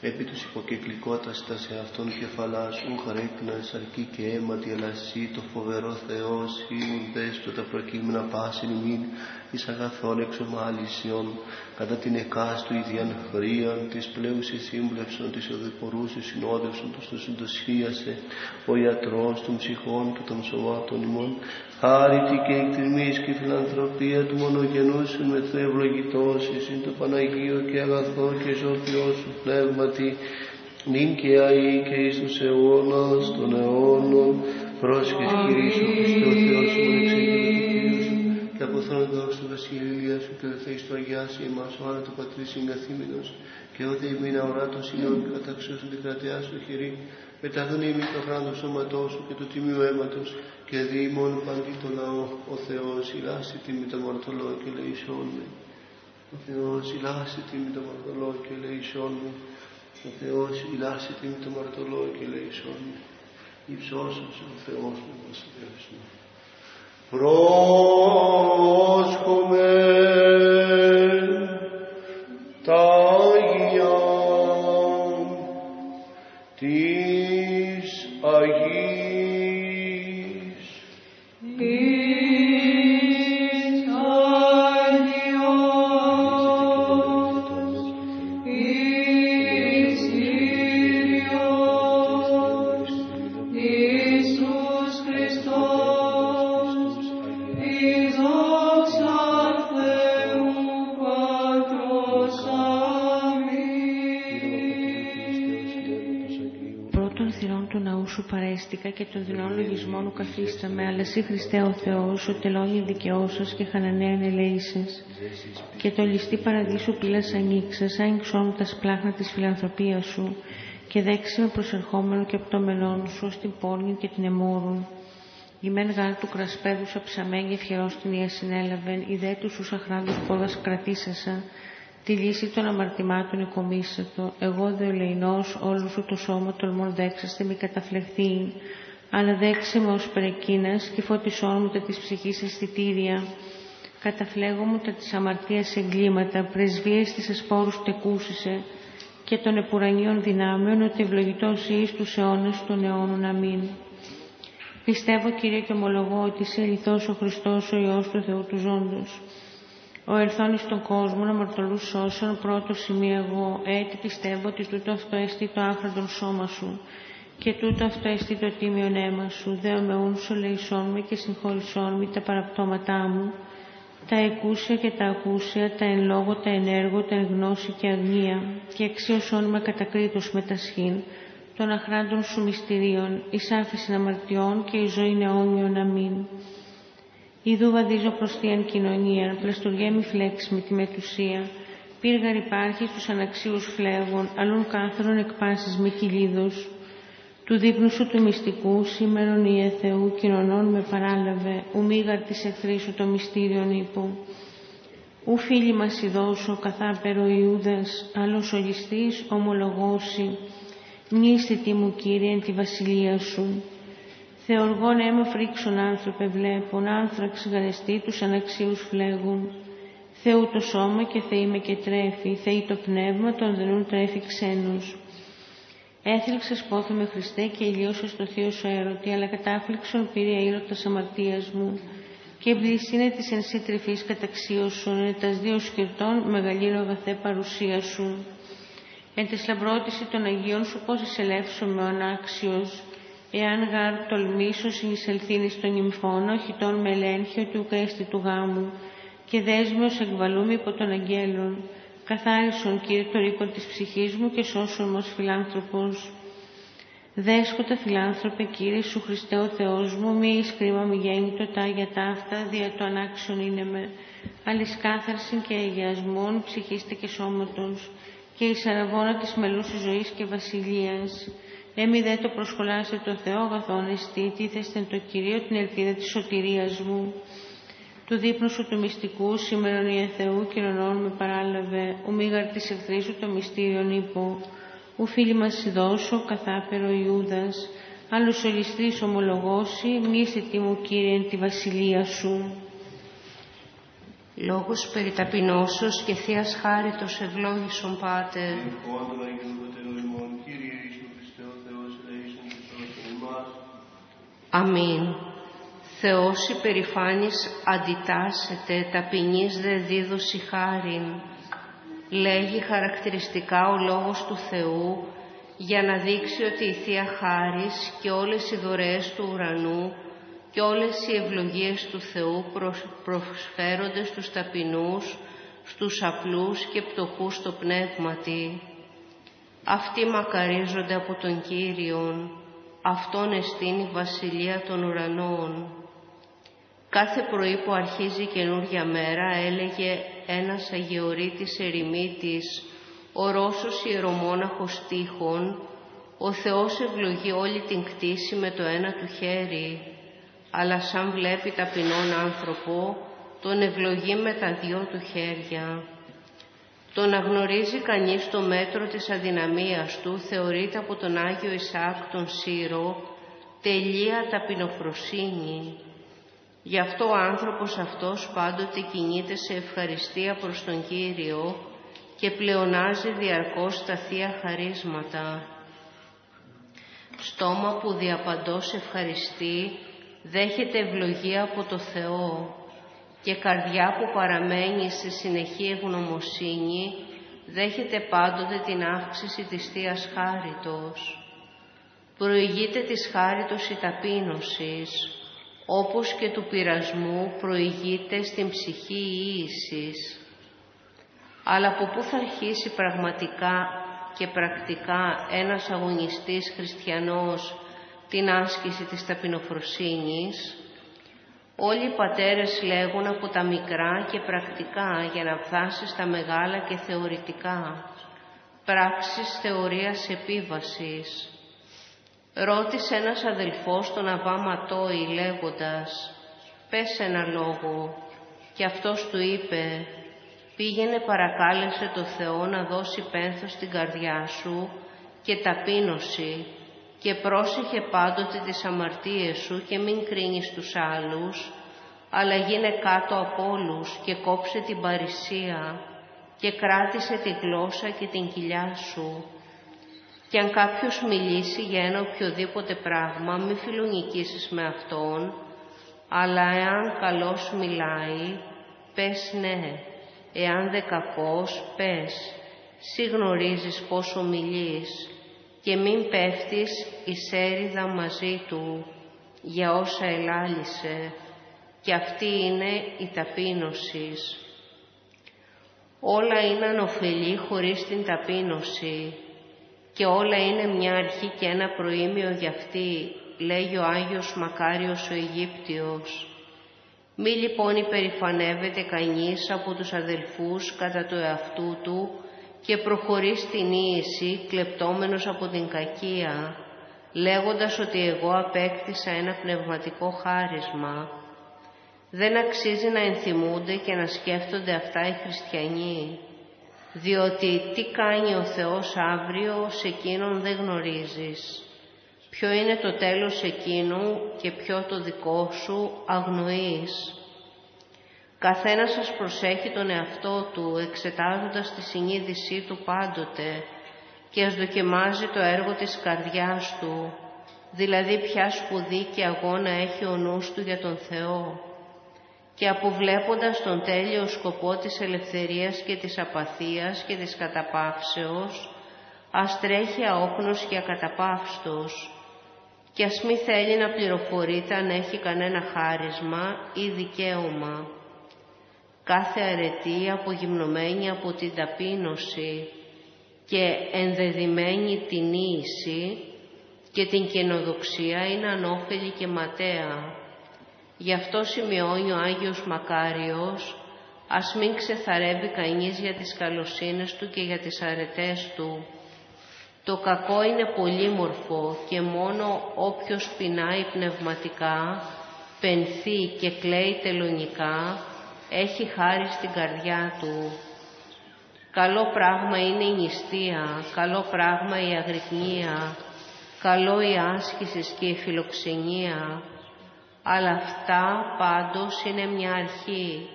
επί τους υποκεκλικότας τα σε αυτόν κεφαλάς ου χαρέκνας αρκεί και αίματι αλλά εσύ το φοβερό Θεός ήμουν δέσποτα προκείμενα πάσιν ημίν εις αγαθών εξομάλυσιον κατά την εκάστου ιδιαν χρίαν της πλέουση σύμπλευσον της οδηπορούσης συνόδευσον τους στο συντοσχίασε ο ιατρός των ψυχών και των σωμάτων ημών. Χάρητη και εκτιμής και φιλανθρωπία του μονογενούς σου με Θεό ευλογητός εις το Παναγίο και αγαθό και ζώπιό σου πνεύματι νυν και αεί και εις τους αιώνας των αιώνων πρόσχες Κυρίσου Χριστέ ο Θεός σου εξήγηλε του Κύριου σου και από θρόνο δόξου του βασιλεία σου και ελθέεις το αγιάσει εμάς ο άλλο του πατρίς εγκαθήμενος και ότι ημίν αοράτων συνόν και καταξιώσουν την κρατειά σου χειρή μεταδούν ημί το χράντο σώματός σου και το τιμίου αίματος και δι μόνο παντή το λαό ο Θεός ηλάσει τιμή το μαρτωλό και λέει με. Ο Θεός ηλάσει τιμή το μαρτωλό και λέει με. Ο Θεός ηλάσει τιμή το μαρτωλό και λέει με. Υψώσος ο Θεός μου βασιλεύσουμε. Πρόσχομαι τα Άγια
παρέστηκα και των δεινών λογισμών μου καθίσταμε, αλλά εσύ Χριστέ ο Θεός, ο τελώνει δικαιώσας και χανανέαν ελεήσες. Και το ληστή παραδείσου πύλας ανοίξας, άνοιξόν μου τα σπλάχνα της φιλανθρωπίας σου, και δέξει με προσερχόμενο και πτωμενών σου ως την πόλη και την εμόρουν. Η μεν γάλ του κρασπέδουσα ψαμένη ευχερός την Ία συνέλαβεν, η δε τους σου αχράντους πόδας κρατήσασα, τη λύση των αμαρτημάτων εκομίσατο, εγώ δε ο λεϊνός όλους σου το σώμα τολμών δέξαστε μη καταφλεχθεί, αλλά δέξε με ως περεκίνας και φωτισόν μου τα της ψυχής αισθητήρια, καταφλέγω μου τα της αμαρτίας εγκλήματα, πρεσβείες της ασπόρους τεκούσισε, και των επουρανίων δυνάμεων ότι ευλογητός εις τους αιώνας των αιώνων αμήν. Πιστεύω, Κύριε, και ομολογώ ότι είσαι ελιθός ο Χριστός, ο Υιός του Θεού του Ζώντος. Ο ερθόν εις τον κόσμο να μαρτωλούς σώσεων πρώτο σημείο εγώ, έτη πιστεύω ότι τούτο αυτό εστί το άχραντον σώμα σου και τούτο αυτό εστί το τίμιον αίμα σου, δέο με ούνσο λεϊσόν με και συγχωρησόν με τα παραπτώματά μου, τα εκούσια και τα ακούσια, τα εν λόγω, τα εν έργο, τα εν γνώση και αγνία, και αξίωσόν με κατακρίτως με τα σχήν, των αχράντων σου μυστηρίων, εις άφησιν αμαρτιών και η ζωή αιώνιον αμήν. Ιδού βαδίζω προς θείαν κοινωνία, πλαστουργέ μη φλέξη με τη μετουσία, πύργαρ υπάρχει στους αναξίους φλέγων, αλλούν κάθερον εκπάσεις μη κυλίδους, του δείπνου σου του μυστικού, σήμερον Ιε Θεού, κοινωνών με παράλαβε, ουμίγαρ της εχθρή σου το μυστήριον ύπο. Ου φίλοι μας ειδώσω, καθάπερο Ιούδας, άλλος ο ληστής ομολογώσει, μνήστη μου Κύριε εν τη βασιλεία σου. Θεοργών αίμα φρίξον άνθρωπε βλέπουν, άνθραξ γαρεστή τους αναξίους φλέγουν. Θεού το σώμα και Θεή με και τρέφει, Θεή το πνεύμα των δενούν τρέφει ξένους. Έθλιξες πόθο με Χριστέ και ηλίωσε στο θείο σου έρωτη, αλλά κατάφλιξον πήρε αήρωτα αμαρτίας μου. Και εμπλησίνε τη εν σύ τρυφής καταξίωσον, εν τας δύο σκυρτών μεγαλύτερο αγαθέ παρουσία σου. Εν τη λαμπρότηση των Αγίων σου πώς εισελεύσω με ο ανάξιος, εάν γάρ τολμήσω συνεισελθύνει στον νυμφόνο, χιτών με ελέγχει ότι ουκέστη του γάμου, και δέσμιος εκβαλούμαι υπό των αγγέλων, καθάρισον Κύριε το ρήπον της ψυχής μου και σώσον μου ως φιλάνθρωπος. Δέσποτα φιλάνθρωπε Κύριε σου Χριστέ ο Θεός μου, μη εις κρίμα μη γέννητο τα για ταύτα, δια το ανάξιον είναι με, αλης κάθαρσιν και αγιασμόν ψυχίστε και σώματος, και εις αραβόνα της μελούς ζωής και βασιλείας. Έμει δε το προσχολάστε το Θεό αγαθόν εστί, τίθεστε το Κυρίο την ελπίδα της σωτηρίας μου. Του δείπνου σου του μυστικού, σήμερον Ιε Θεού, κοινωνών με παράλαβε, ουμίγαρ της εχθρής σου το μυστήριον ύπο. Ου φίλοι μας δώσω, καθάπερο Ιούδας, άλλος ολιστής ομολογώσει, μνήστη μου Κύριε εν τη βασιλεία σου.
Λόγος περί ταπεινώσεως και Θείας χάριτος ευλόγησον Πάτερ. Αμήν. Θεός υπερηφάνης αντιτάσσεται, ταπεινής δε δίδωση χάριν. Λέγει χαρακτηριστικά ο Λόγος του Θεού για να δείξει ότι η Θεία Χάρις και όλες οι δωρεές του ουρανού και όλες οι ευλογίες του Θεού προσ- προσφέρονται στους ταπεινούς, στους απλούς και πτωχούς στο πνεύματι. Αυτοί μακαρίζονται από τον Κύριον, Αυτόν εστίν η Βασιλεία των Ουρανών. Κάθε πρωί που αρχίζει η καινούργια μέρα έλεγε ένας αγιορείτης ερημίτης, ο Ρώσος ιερομόναχος τείχων, ο Θεός ευλογεί όλη την κτήση με το ένα του χέρι, αλλά σαν βλέπει ταπεινόν άνθρωπο, τον ευλογεί με τα δυο του χέρια. Το να γνωρίζει κανείς το μέτρο της αδυναμίας του θεωρείται από τον Άγιο Ισαάκ τον Σύρο τελεία ταπεινοφροσύνη. Γι' αυτό ο άνθρωπος αυτός πάντοτε κινείται σε ευχαριστία προς τον Κύριο και πλεονάζει διαρκώς τα Θεία Χαρίσματα. στόμα που διαπαντός ευχαριστεί, δέχεται ευλογία από το Θεό και καρδιά που παραμένει σε συνεχή ευγνωμοσύνη, δέχεται πάντοτε την αύξηση της Θείας Χάριτος. Προηγείται της Χάριτος η ταπείνωσης, όπως και του πειρασμού προηγείται στην ψυχή η ίησης. Αλλά από πού θα αρχίσει πραγματικά και πρακτικά ένας αγωνιστής χριστιανός την άσκηση της ταπεινοφροσύνης, όλοι οι πατέρες λέγουν από τα μικρά και πρακτικά για να φτάσει στα μεγάλα και θεωρητικά, πράξεις θεωρίας επίβασης. Ρώτησε ένας αδελφός τον Αβά Ματώη λέγοντας «Πες ένα λόγο» και αυτός του είπε «Πήγαινε παρακάλεσε το Θεό να δώσει πένθος στην καρδιά σου και ταπείνωση και πρόσεχε πάντοτε τις αμαρτίες σου και μην κρίνεις τους άλλους, αλλά γίνε κάτω από όλους και κόψε την παρησία και κράτησε τη γλώσσα και την κοιλιά σου. Και αν κάποιος μιλήσει για ένα οποιοδήποτε πράγμα, μη φιλονικήσεις με αυτόν, αλλά εάν καλός μιλάει, πες ναι, εάν δε κακός, πες, σύ γνωρίζεις πόσο μιλείς, και μην πέφτεις η έρηδα μαζί του για όσα ελάλησε και αυτή είναι η ταπείνωση. Όλα είναι ανοφελή χωρίς την ταπείνωση και όλα είναι μια αρχή και ένα προήμιο για αυτή, λέγει ο Άγιος Μακάριος ο Αιγύπτιος. Μη λοιπόν υπερηφανεύεται κανείς από τους αδελφούς κατά το εαυτού του και προχωρείς στην ίηση κλεπτόμενος από την κακία, λέγοντας ότι εγώ απέκτησα ένα πνευματικό χάρισμα. Δεν αξίζει να ενθυμούνται και να σκέφτονται αυτά οι χριστιανοί, διότι τι κάνει ο Θεός αύριο σε εκείνον δεν γνωρίζεις. Ποιο είναι το τέλος εκείνου και ποιο το δικό σου αγνοείς. Καθένας σας προσέχει τον εαυτό του, εξετάζοντας τη συνείδησή του πάντοτε και ας δοκιμάζει το έργο της καρδιάς του, δηλαδή ποια σπουδή και αγώνα έχει ο νους του για τον Θεό. Και αποβλέποντας τον τέλειο σκοπό της ελευθερίας και της απαθίας και της καταπαύσεως, ας τρέχει αόπνος και ακαταπαύστος. Και ας μη θέλει να πληροφορείται αν έχει κανένα χάρισμα ή δικαίωμα κάθε αρετή απογυμνωμένη από την ταπείνωση και ενδεδειμένη την ίηση και την καινοδοξία είναι ανώφελη και ματέα. Γι' αυτό σημειώνει ο Άγιος Μακάριος ας μην ξεθαρεύει κανείς για τις καλοσύνες του και για τις αρετές του. Το κακό είναι πολύμορφο και μόνο όποιος πεινάει πνευματικά, πενθεί και κλαίει τελωνικά, έχει χάρη στην καρδιά του. Καλό πράγμα είναι η νηστεία, καλό πράγμα η αγρυπνία, καλό η άσκηση και η φιλοξενία, αλλά αυτά πάντως είναι μια αρχή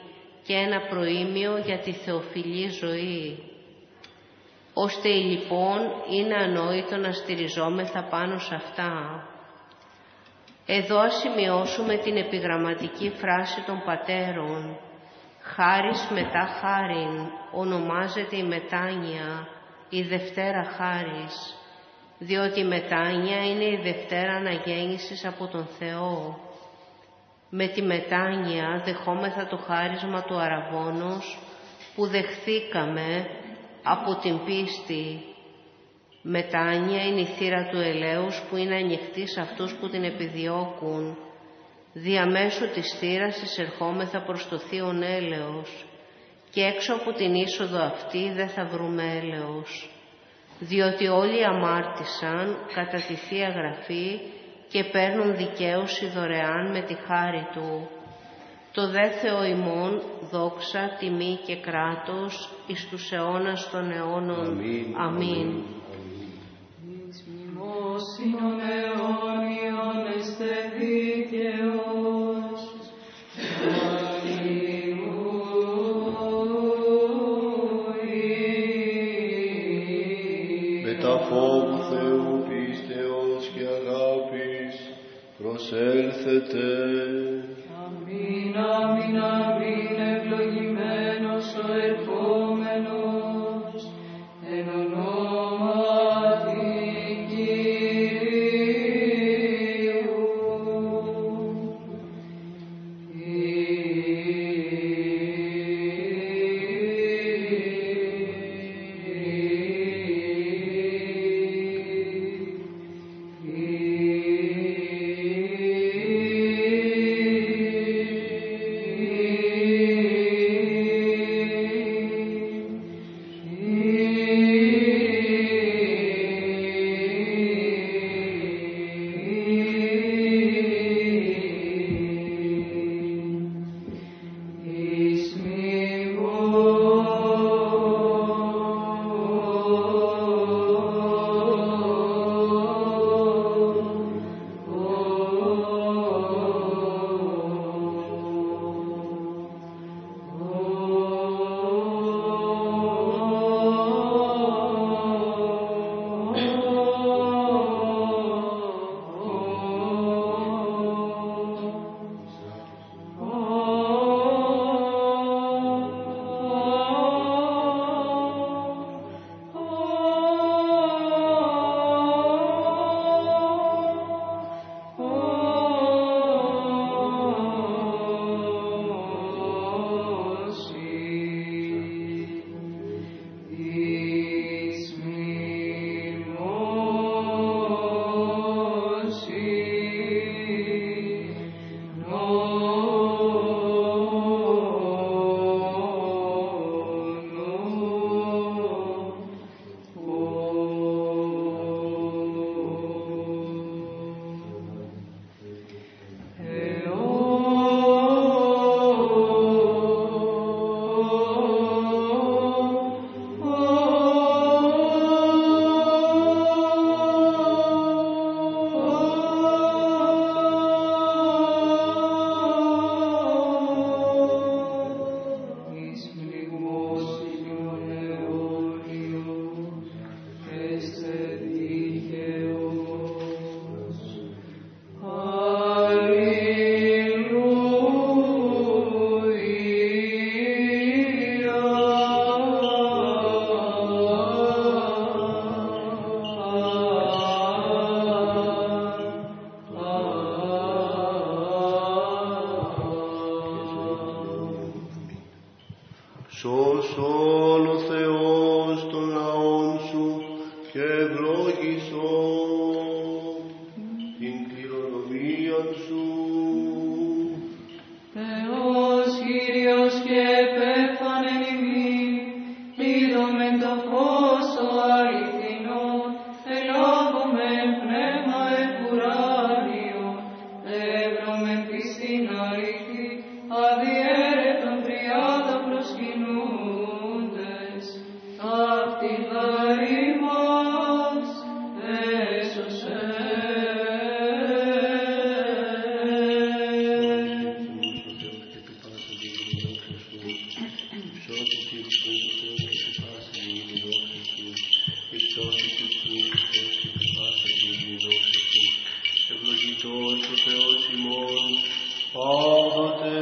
και ένα προήμιο για τη θεοφιλή ζωή. Ώστε λοιπόν είναι ανόητο να στηριζόμεθα πάνω σε αυτά. Εδώ ας σημειώσουμε την επιγραμματική φράση των πατέρων Χάρις μετά χάριν ονομάζεται η μετάνοια, η Δευτέρα Χάρις, διότι η μετάνοια είναι η Δευτέρα Αναγέννησης από τον Θεό. Με τη μετάνοια δεχόμεθα το χάρισμα του Αραβόνος που δεχθήκαμε από την πίστη. Μετάνοια είναι η θύρα του ελέους που είναι ανοιχτή σε αυτούς που την επιδιώκουν διαμέσου της θύρας εισερχόμεθα προς το Θείον έλεος και έξω από την είσοδο αυτή δεν θα βρούμε έλεος, διότι όλοι αμάρτησαν κατά τη Θεία Γραφή και παίρνουν δικαίωση δωρεάν με τη χάρη Του. Το δε Θεό ημών δόξα, τιμή και κράτος εις τους αιώνας των αιώνων. Αμήν. Αμήν.
Προσέλθετε.
Αμήν, αμήν, αμήν,
Ευλογητός ο Θεός ημών, πάντοτε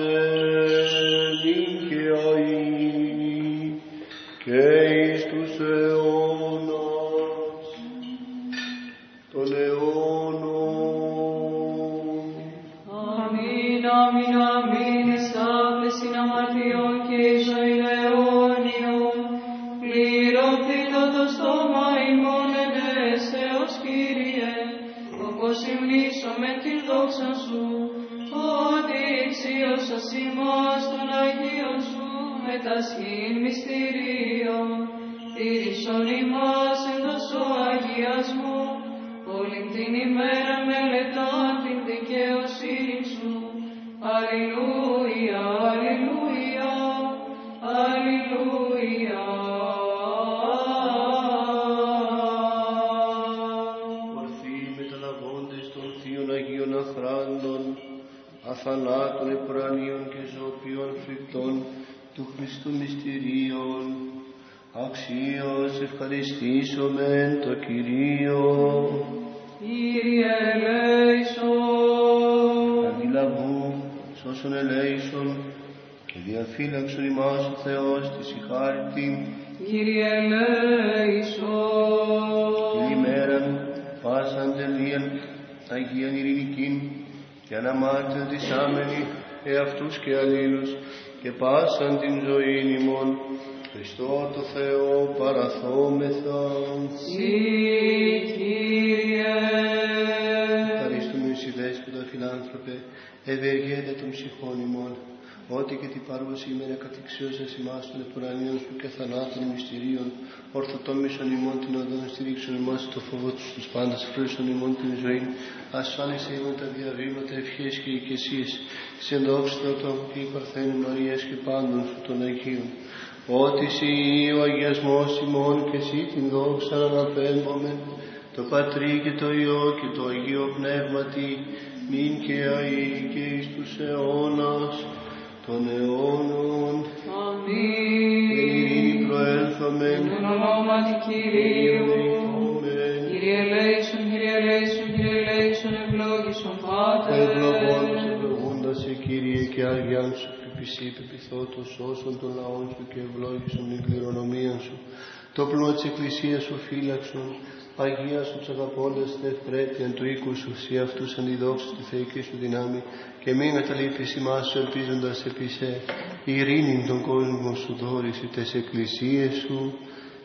αντιδόξους τη θεϊκή σου δυνάμει, και μην καταλείπεις ημάς σου ελπίζοντας επί σε ειρήνην τον κόσμο σου δόριση τες εκκλησίες σου,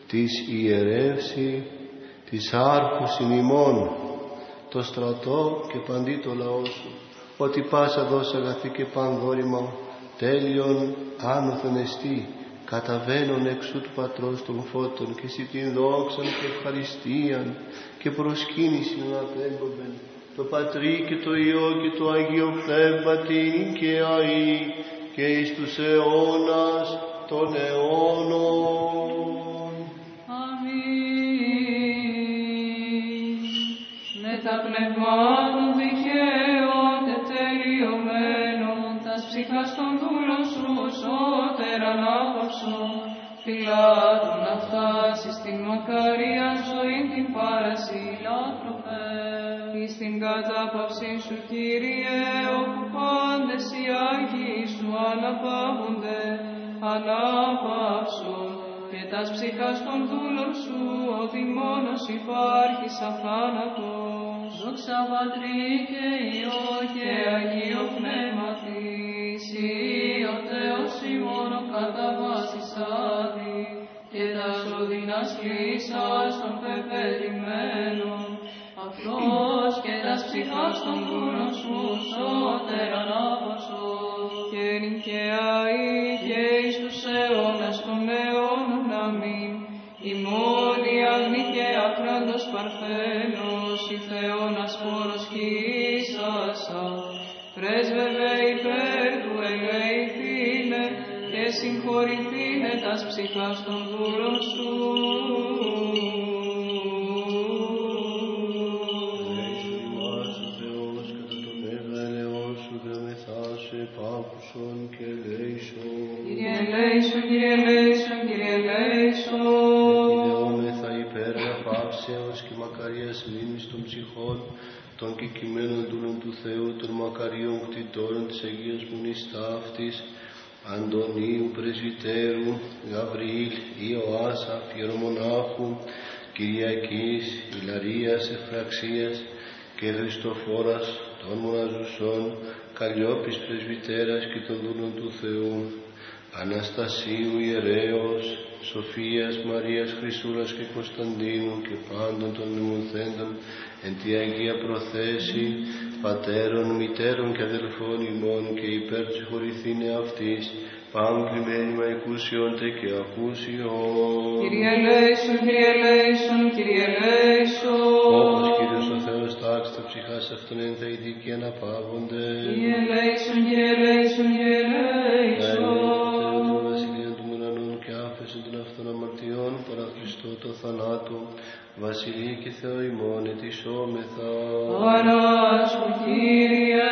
της ιερεύση, της άρχους ημών, το στρατό και παντί το λαό σου, ότι πάσα δόσα αγαθή και παν δόρημα, τέλειον άνωθεν εστί, καταβαίνουν εξού του Πατρός των φώτων και εσύ την δόξαν και ευχαριστίαν και προσκύνηση να απέμπομεν το Πατρί και το Υιό και το Αγίο Πνεύμα την και αεί και εις τους αιώνας των αιώνων.
Αμήν. Με τα πνευμάτων δικαίων και τελειωμένων, τα ψυχάς των δούλων σου σώτερα να απαψώ, φυλάτων να φτάσεις στην μακαρία ζωή την πάραση λάτροπε. Εις την κατάπαυση σου, Κύριε, όπου πάντες οι Άγιοι σου αναπαύονται, ανάπαυσον και τας ψυχάς των δούλων σου, ότι μόνος υπάρχεις αθάνατος. Δόξα Πατρί και Υιό και Αγίο Πνεύματι, Συ ο Θεός ημών ο κατά βάσης άδει, και τα σωδίνας κλείσας των πεπερημένων, αυτός και τας ψυχάς των δούλων σου σώτερ ανάπαυσο, και νυν και αεί και εις τους αιώνας των αιώνων αμήν. Ημών η αγνή και ακράντος παρθένος, η Θεώνας πόρος χείσασα, πρέσβευε
ελέησον. Ιδεόμεθα υπέρ παύσεως και μακαρίας μνήμης των ψυχών των κεκειμένων δούλων του Θεού, των μακαρίων κτητόρων της Αγίας Μονής Ταύτης, Αντωνίου Πρεσβυτέρου, Γαβριήλ, Ιωάσαφ, Ιερομονάχου, Κυριακής, Ηλαρίας, Εφραξίας και Χριστοφόρας των Μοναζουσών, Καλλιόπης Πρεσβυτέρας και των δούλων του Θεού, Αναστασίου Ιερέως, Σοφίας Μαρίας Χρυσούλας και Κωνσταντίνου και πάντων των μνημονθέντων εν τη Αγία Προθέση, πατέρων, μητέρων και αδελφών ημών και υπέρ της χωρηθήνε αυτής, πάμπλημένη μα εκούσιον τε και ακούσιον.
Κύριε ελέησον, Κύριε ελέησον, Κύριε ελέησον.
Όπως Κύριος ο Θεός τάξει τα ψυχάς αυτών εν θα ειδική αναπαύονται.
Κύριε ελέησον, Κύριε ελέησον, Κύριε ελέησον.
των βασιλείων των ουρανών και άφεσον των αυτών αμαρτιών παρά Χριστό το θανάτου, Βασιλεία και Θεό ημών ετησόμεθα.
Παράσου, Κύριε.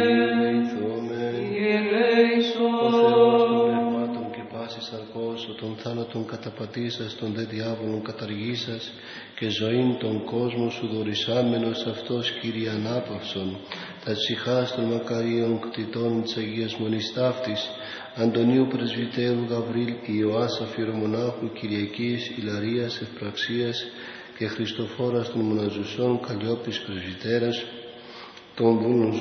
Ελεηθούμε.
Κύριε
Ο Θεός των
ελέησον.
πνευμάτων και πάσης αρκός, ο των θάνατων καταπατήσας, των δε διάβολων καταργήσας και ζωήν των κόσμων σου δορισάμενος αυτός Κύριε ανάπαυσον. τα ψυχάς των μακαρίων κτητών της Αγίας Μονής Ταύτης, Αντωνίου Πρεσβυτέρου Γαβρίλ Ιωάς Αφιερομονάχου Κυριακής Ηλαρίας Ευπραξίας και Χριστοφόρας των Μοναζουσών Καλλιόπης Πρεσβυτέρας, των δούλων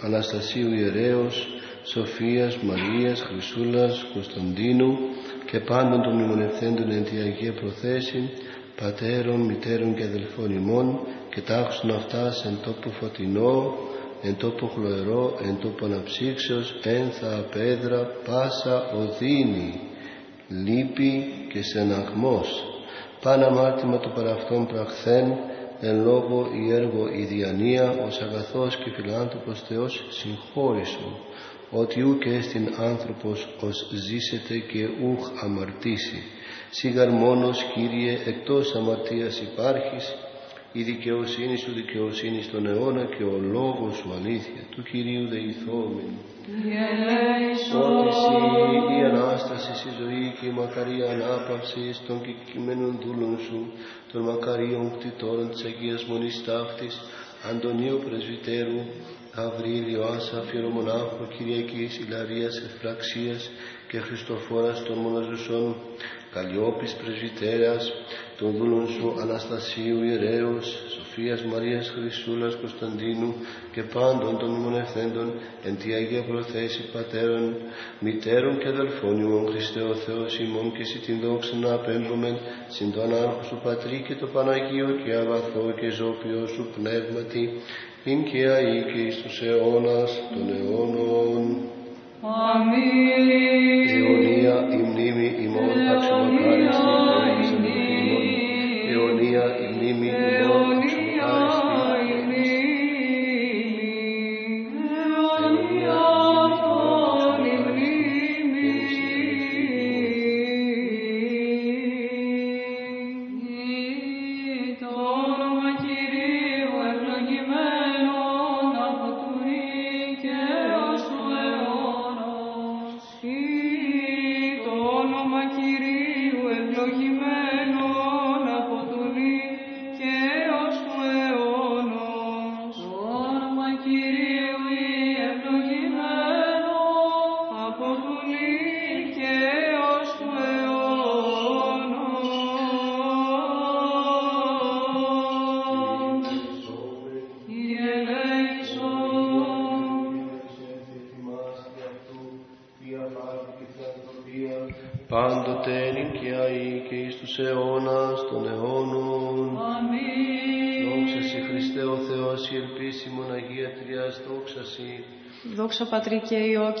Αναστασίου Ιερέως, Σοφίας, Μαρίας, Χρυσούλας, Κωνσταντίνου και πάντων των μνημονευθέντων εν τη Αγία Προθέση, πατέρων, μητέρων και αδελφών ημών και τάξουν αυτάς εν τόπο φωτεινό, εν τόπο χλωερό, εν τόπο αναψύξεως, ένθα απέδρα, πάσα οδύνη, λύπη και σεναγμός. Παν αμάρτημα το παραυτόν πραχθέν, εν λόγω η έργο η διανία, ως αγαθός και φιλάνθρωπος Θεός συγχώρησον, ότι ου και στην άνθρωπος ως ζήσετε και ούχ αμαρτήσει. Σίγαρ μόνος, Κύριε, εκτός αμαρτίας υπάρχεις, η δικαιοσύνη σου δικαιοσύνη στον αιώνα και ο λόγος σου αλήθεια του Κυρίου δεηθόμεν. Ότι εσύ η Ανάστασης, η ζωή και η μακαρία ανάπαυση των κεκτημένων δούλων σου, των μακαρίων κτητόρων της Αγίας Μονής Ταύτης, Αντωνίου Πρεσβυτέρου, Γαβρίλ, Ιωάσα, Αφιερομονάχου, Κυριακής, Ηλαρίας, Ευπραξίας και Χριστοφόρας των Μοναζουσών, Καλλιόπης Πρεσβυτέρας, των δούλων σου Αναστασίου Ιερέως, Σοφίας Μαρίας Χρυσούλας Κωνσταντίνου και πάντων των μνημονευθέντων εν τη Αγία Προθέση Πατέρων, Μητέρων και Αδελφών ημών Χριστέ ο Θεός ημών και εσύ την δόξα να απέμπομεν συν το ανάρχο σου Πατρί και το Παναγίο και αγαθό και ζώπιο σου πνεύματι ειν και αεί και εις τους αιώνας των αιώνων.
Αμήν.
Αιωνία η μνήμη ημών αξιομακάριστη προήγησαν ημών. Αιωνία η μνήμη ημών αξιομακάριστη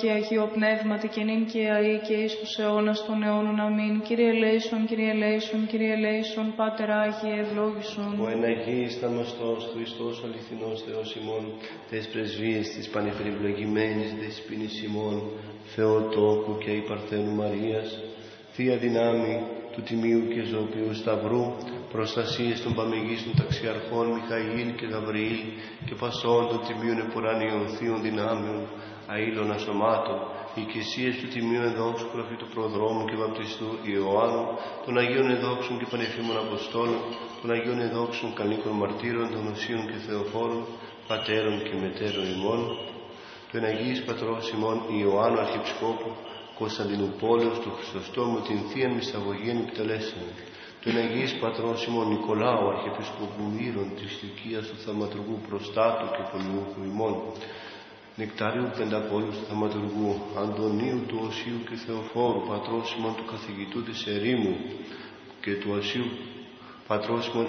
και
Υιό και Αγίο Πνεύματι και νυν και αεί και εις τους αιώνας των αιώνων. Αμήν. Κύριε ελέησον, Κύριε ελέησον, Κύριε ελέησον, Πάτερ Άγιε ευλόγησον.
Ο εν Αγίης θαυμαστός Χριστός αληθινός Θεός ημών, τες πρεσβείες της πανεπεριβλογημένης δεσποινής ημών, Θεοτόκου και η Παρθένου Μαρίας, Θεία Δυνάμει του Τιμίου και Ζωοποιού Σταυρού, προστασίες των παμεγίστων ταξιαρχών Μιχαήλ και Γαβριήλ και πασών των Τιμίων Επουρανίων Θείων Δυνάμεων, αήλων ασωμάτων, οικεσίες του Τιμίου Εδόξου Προφήτου Προδρόμου και Βαπτιστού Ιωάννου, των Αγίων Εδόξων και Πανεφήμων Αποστόλων, των Αγίων Εδόξων Καλίκων Μαρτύρων, των Οσίων και Θεοφόρων, Πατέρων και Μετέρων ημών, του Εναγίης Πατρός ημών Ιωάννου Αρχιψκόπου, Κωνσταντινούπολεως του Χριστοστόμου την Θείαν Μυσταγωγήν εκτελέσεων, του Εναγίης Πατρός ημών Νικολάου Αρχιεπισκοπού Ήρων της Λυκίας του Θαυματουργού Προστάτου και Πολιούχου ημών, Νεκτάριου Πενταπόλου του Θαυματουργού, Αντωνίου του Οσίου και Θεοφόρου, Πατρός ημών του Καθηγητού της Ερήμου και του Οσίου Πατρός ημών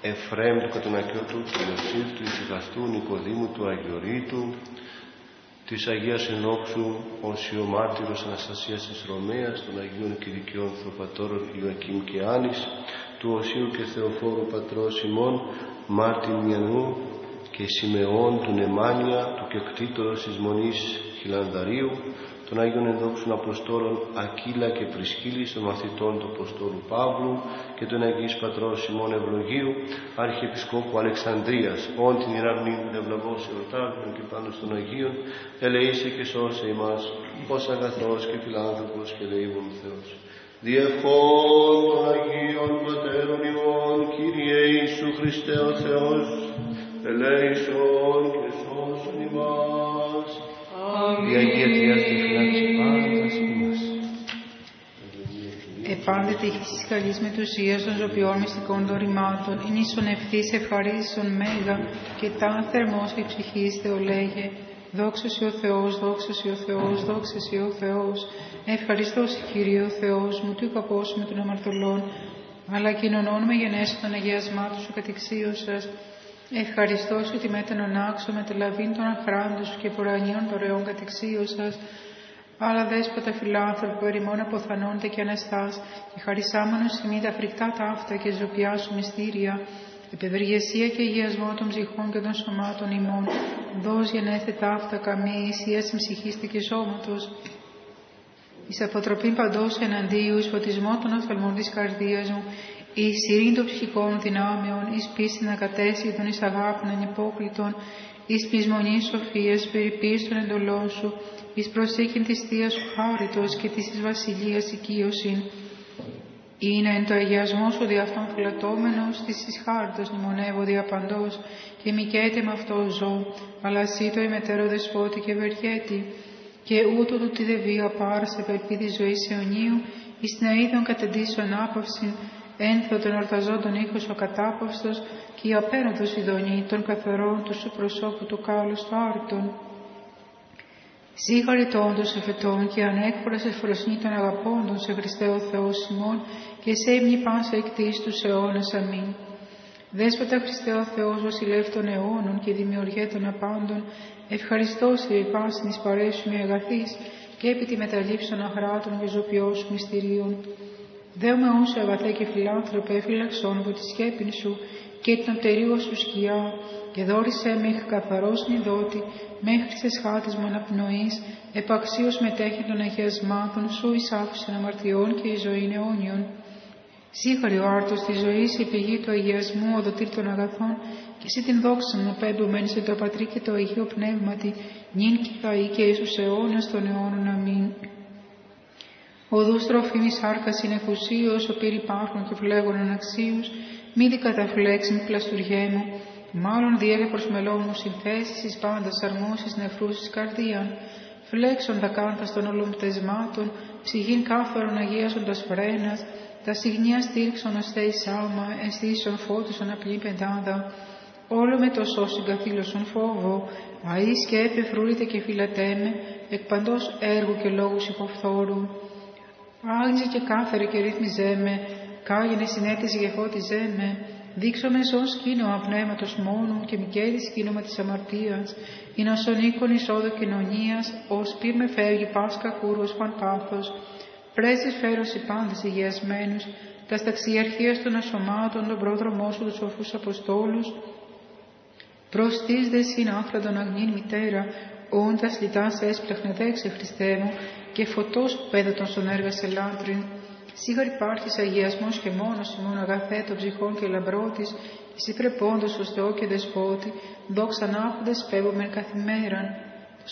Εφρέμ του Κατονακιώτου, του Ιωσήφ, του Ισυχαστού, Νικοδήμου, του Αγιορείτου, της Αγίας Ενόξου, Οσιομάρτυρος Αναστασίας της Ρωμαίας, των Αγίων και Δικαιών Θροπατώρων Ιωακήμ και Άνης, του Οσίου και Θεοφόρου Πατρός ημών, Μάρτιν Μιανού και Σιμεών του Νεμάνια, του Κεκτήτορος της Μονής Χιλανδαρίου, των Άγιων Ενδόξων Αποστόλων Ακύλα και Πρισκύλης, των μαθητών του Αποστόλου Παύλου και των Αγίης Πατρός Σιμών Ευλογίου, Αρχιεπισκόπου Αλεξανδρίας, όν την Ιραγνήν ευλαβώς εορτάζουν και πάνω στον Αγίων, ελεήσε και σώσε ημάς, ως αγαθός και φιλάνθρωπος και ελεήμων Θεός. Διευχών των Αγίων Πατέρων ημών, Κύριε Ιησού Χριστέ ο Θεός, ελέησον και σώσον ημάς.
Η Αγία Τριάς και φυλάξει πάντας ημάς.
Επάνδεται η της καλής μετουσίας των ζωπιών μυστικών δωρημάτων, είναι ίσον ευθύς ευχαρίστησον μέγα και τα θερμός και ψυχής Θεολέγε. Δόξα Σοι ο Θεός, δόξα Σοι ο Θεός, δόξα Σοι ο Θεός. Ευχαριστώς Σοι Κύριε ο Θεός μου, του με των αμαρτωλών, αλλά κοινωνών με γενέσαι των αγιασμάτων σου κατηξίωσας. Ευχαριστώ σου ότι μέτενον άξο με τελαβήν των αχράντων σου και πορανίων δωρεών κατηξίωσας. Αλλά δέσποτα φιλάνθρωπο, ερημών αποθανόνται και αναστάς, και χαρισάμενος σημεί τα φρικτά ταύτα και ζωπιά σου μυστήρια, Επευεργεσία και αγιασμό των ψυχών και των σωμάτων ημών, δώσ' γενέθε ταύτα καμία ισία ψυχίστη και σώματος, εις αποτροπή παντός εναντίου, εις φωτισμό των οφθαλμών της καρδίας μου, εις ειρήνη των ψυχικών δυνάμεων, εις πίστη να κατέσχει εις αγάπη ανυπόκλητον, εις πεισμονή σοφίας, περιποίηση των εντολών σου, εις προσήκην της Θείας σου χάριτος και της βασιλείας οικείωσιν, είναι εν το αγιασμό σου δι' αυτόν φυλατώμενος, της εις νημονεύω δι' απαντός, και μικέτε με αυτό ζω, αλλά σύ το ημετέρω δεσπότη και βεργέτη, και ούτω του τη δεβία πάρσε πελπίδη ζωής αιωνίου, εις ναίδων κατεντήσεων άπαυση, ένθο των ορταζόντων ήχος ο κατάπαυστος, και η απέναντος ειδονή των καθαρών του σου προσώπου του κάλους του άρτων. Συγχαρητώντος εφετών και ανέκφορας εφροσνή των αγαπώντων σε Χριστέ ο Θεός ημών και σε έμνη πάσα εκτής τους αιώνας. Αμήν. Δέσποτα Χριστέ ο Θεός βασιλεύ των αιώνων και δημιουργέ των απάντων, ευχαριστώ σε υπάσιν εις παρέσουμε αγαθής και επί τη μεταλήψη των αχράτων και ζωπιών μυστηρίων. Δέομαι όσο αγαθέ και φιλάνθρωπε έφυλαξον από της σκέπη σου και την απτερίγω σου σκιά και δόρισε με καθαρός νηδότη μέχρι σε σχάτες μου αναπνοής, επαξίως μετέχει των αγιασμάτων σου εις άφησεν αμαρτιών και η ζωή αιώνιων. Σύγχαρη ο άρτος της ζωής, η πηγή του αγιασμού, ο δοτήρ των αγαθών, και εσύ την δόξα μου πέμπουμε σε το Πατρί και το Αγίο Πνεύματι, νυν και θα ή και Ιησούς αιώνας των αιώνων. Αμήν. Οδούς τροφήμης σάρκας είναι εφουσίως, ο πύρ υπάρχουν και φλέγων αναξίους, μη δι καταφλέξιν πλαστουριέ μου, μάλλον διέλε προς μελών μου συνθέσεις εις πάντας αρμόσεις νεφρούς εις καρδίαν, φλέξον τα κάντα των ολομπτεσμάτων, ψυχήν κάθαρον αγίασοντας φρένας, τα συγνία στήριξον ώστε εις άμα, ενστήσον φώτισον απλή πεντάδα, όλο με το σώσιν καθήλωσον φόβο, αείς και έπεφρούλητε και φυλατέμε, εκ παντός έργου και λόγους υποφθόρου. Άγγιζε και κάθαρε και ρύθμιζέ με, κάγινε συνέτηση γεφώτιζέ με, δείξω με ζών σκήνο απνεύματος μόνου και μικέλη σκήνωμα της αμαρτίας, ή να σον οίκον εισόδο κοινωνίας, ως πυρ με φεύγει πάσκα κούρος παν πάθος, πρέσεις φέρωση πάντες υγιασμένους, τα σταξιαρχία των ασωμάτων, τον πρόδρομό σου τους σοφούς Αποστόλους, προς τις δε συνάφραντον αγνήν μητέρα, όντας λιτάς έσπλαχνε δέξε Χριστέ μου, και φωτός πέδατον στον έργα σε λάτριν, Σίγαρ υπάρχει αγιασμός και μόνος ημών αγαθέ των ψυχών και λαμπρότης, εσύ πρεπόντος ως Θεό και Δεσπότη, δόξα ναύχοντες πέμπομεν καθημέραν.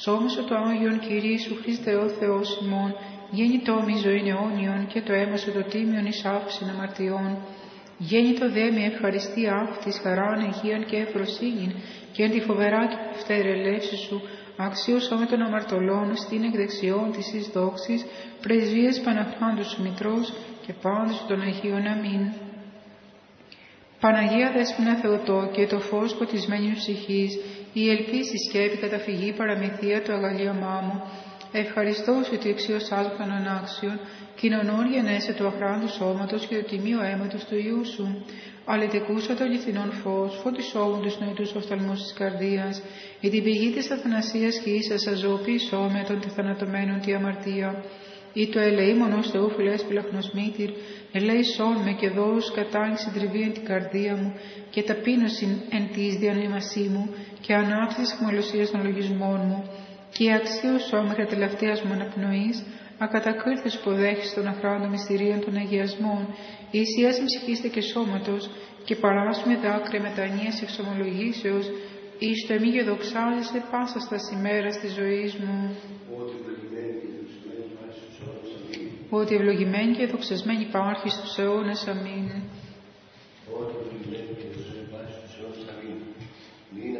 Σώμεσο το Άγιον Κυρίσου Χριστέ ο Θεός ημών, γέννητό μη ζωή αιώνιον και το αίμα σου το τίμιον εις άφησιν αμαρτιών. Γέννητο δε με ευχαριστή αυτής χαράν, υγείαν και ευφροσύνην και εν τη φοβερά και φτερελεύση σου, αξίωσα με των αμαρτωλών στην εκδεξιόν της εις δόξης, πρεσβείες Παναχράντου Μητρός και πάντως των Αγίων Αμήν. Παναγία Δέσποινα Θεοτό και το φως ποτισμένης ψυχής, η ελπίση σκέπη καταφυγή παραμυθία του αγαλίωμά μου, ευχαριστώ σου ότι εξιωσάζω των ανάξιων, κοινωνών γενέσε του αχράντου σώματος και το τιμίο αίματος του Ιού σου. Αλητικούσα το λιθινόν φως, φωτισόμουν τους νοητούς οφθαλμούς της καρδίας, η την πηγή της αθανασίας και ίσα ζωοποίησό με των τεθανατωμένων τη αμαρτία. Ή το ελεή μονός Θεού φιλές πυλαχνοσμήτηρ, ελέησόν με και δώσ' κατάγει συντριβή εν την καρδία μου και ταπείνωση εν της διανύμασή μου και ανάψη της χμολωσίας των λογισμών μου και αξίωσό μέχρι τελευταίας μου αναπνοής, ακατακρίθες που δέχεις των αχράντων μυστηρίων των αγιασμών, ησίας ψυχήστε και σώματος, και παράσουμε δάκρυα μετανοίας εξομολογήσεως, εις το εμίγε δοξάζεσαι πάσα στα σημέρα της ζωής μου. Ότι ευλογημένη και δοξασμένη υπάρχει στους αιώνες. Αμήν.
Ότι ευλογημένη και δοξασμένη υπάρχει στους αιώνες. Αμήν. Μη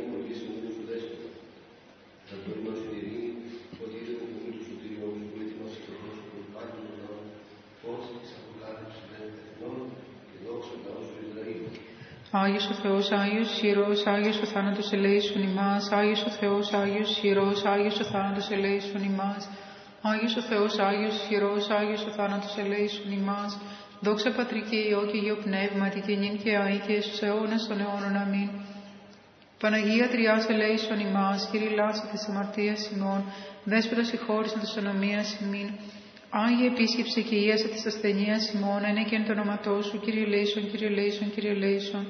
Άγιος ο Θεός, Άγιος ισχυρός, Άγιος ο θάνατος ελέησον ημάς, Άγιος ο Θεός, Άγιος ισχυρός, Άγιος ο θάνατος ελέησον ημάς, Άγιος ο Θεός, Άγιος ισχυρός, Άγιος ο θάνατος ελέησον ημάς, δόξα Πατρί και Υιό και Υιό Πνεύματι και νυν και αή και στους αιώνας των αιώνων. Αμήν. Παναγία Τριάς ελέησον ημάς, Κύριε Λάσα της αμαρτίας ημών, Δέσποτας συγχώρησαν της ονομίας ημίν, Άγιε επίσκεψε και ίασε της ασθενείας ημών, είναι και εν το όνοματό σου, Κύριε Λέησον, Κύριε Λέησον, Κύριε Λέησον.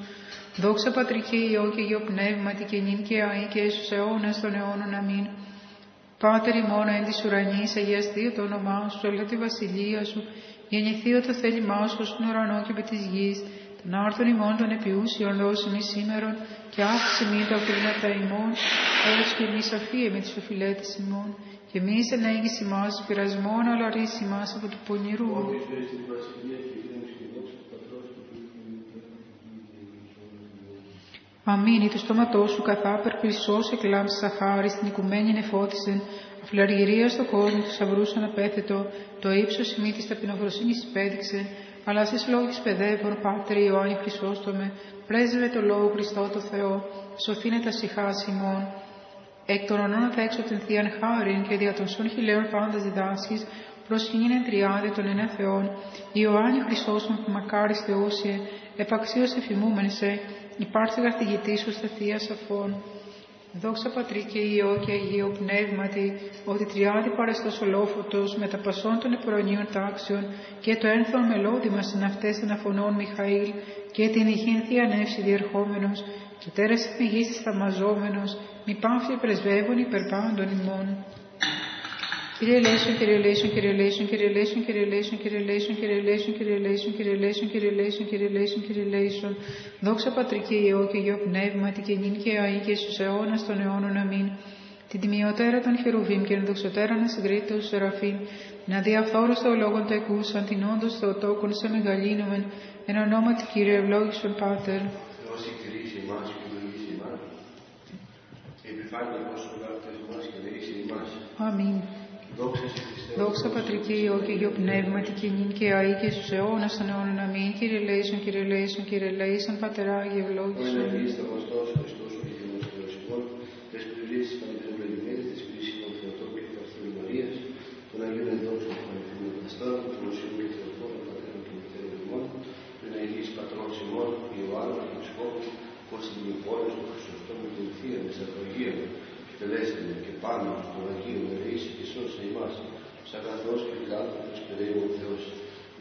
Δόξα Πατρική Υιό και Υιό Πνεύματι και νυν και αή και έσους αιώνας των αιώνων αμήν. Πάτερ ημών εν της ουρανής, αγιαστεί το όνομά σου, έλα τη βασιλεία σου, γεννηθεί το θέλημά σου στον ουρανό και με της γης, των άρθων ημών των επιούσιων δώσιμη σήμερον και άφησε μη τα οφείλματα ημών, έως και εμείς αφίε με τις οφειλέτες ημών, και μη σε ανέγγιση μας πειρασμόν, αλλά ρίση μας από του πονηρού. Αμήν, το στόματό σου καθάπερ χρυσός εκλάμψη σαχάρι, στην οικουμένη νεφώτισεν, αφιλαργυρία στο κόσμο του σαβρούσαν απέθετο, το ύψος ημί τη ταπεινοφροσύνης υπέδειξε, αλλά σε λόγη παιδεύων, πάτερ Ιωάννη Χρυσόστομε, πρέσβε το λόγο Χριστό το Θεό, σωθήνε τα σιχά ημών. Εκ των ονών θα έξω την θείαν χάριν και δια των σών χιλέων πάντας διδάσκεις, εν τριάδε των ενέ Θεών, Ιωάννη Χρυσόστομε που μακάρις Θεούσιε, επαξίως εφημούμεν σε, υπάρχει καθηγητής σου στα θεία σαφών. Δόξα Πατρί και Υιό και Αγίο Πνεύματι, ότι τριάδι παρεστός ολόφωτος με τα πασών των επουρανίων τάξεων και το ένθον μελώδη μας εν αυτές των αφωνών Μιχαήλ και την ηχήν θεία νεύση διερχόμενος και τέρας πηγής της θαμαζόμενος, μη πάυση πρεσβεύων υπερπάντων ημών. Κύριε Λέησον, Κύριε Λέησον, Κύριε Λέησον, Κύριε Λέησον, Κύριε Λέησον, Κύριε Λέησον, Κύριε Λέησον, Κύριε Λέησον, Κύριε Λέησον, Κύριε Λέησον, Κύριε Λέησον, Κύριε Λέησον, δόξα Πατρική Υιό και Υιό Πνεύματι και νυν και αή και στους αιώνας των αιώνων αμήν. Την τιμιωτέρα των χερουβίμ και την δοξωτέρα να συγκρίτω του Σεραφείμ, να διαφθόρωστο λόγων τα εκούσαν, την όντως Θεοτόκον σε μεγαλύνομεν, εν ονόματι Κύριε ευλόγησον Πάτερ. Αμήν. Δόξα Πατρική, όχι και Υιό και Πνεύμα και Κοινήν και Αή και στους αιώνας των αιώνων. Αμήν. Κύριε Λέησον, Κύριε Λέησον, Κύριε Λέησον, Πατερά, Άγιε Ευλόγησον.
Όλοι αγγείς το ο των και των Αγίων Θεία Μεσαγωγία εκτελέστε και πάνω στον Αγίο Μεραίσι και σώσε ημάς σαν καθώς και κάτω περαίου ο Θεός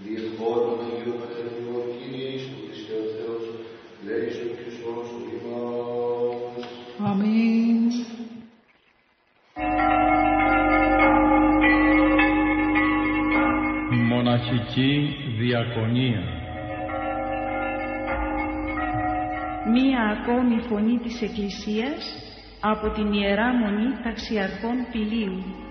διευκόρων Αγίων Ακαδημιών Κύριε Ιησού Χριστέ ο Θεός λέει σου και σώσου ημάς
Αμήν
Μοναχική Διακονία
Μία ακόμη φωνή της Εκκλησίας από την Ιερά Μονή Ταξιαρχών Πηλίου.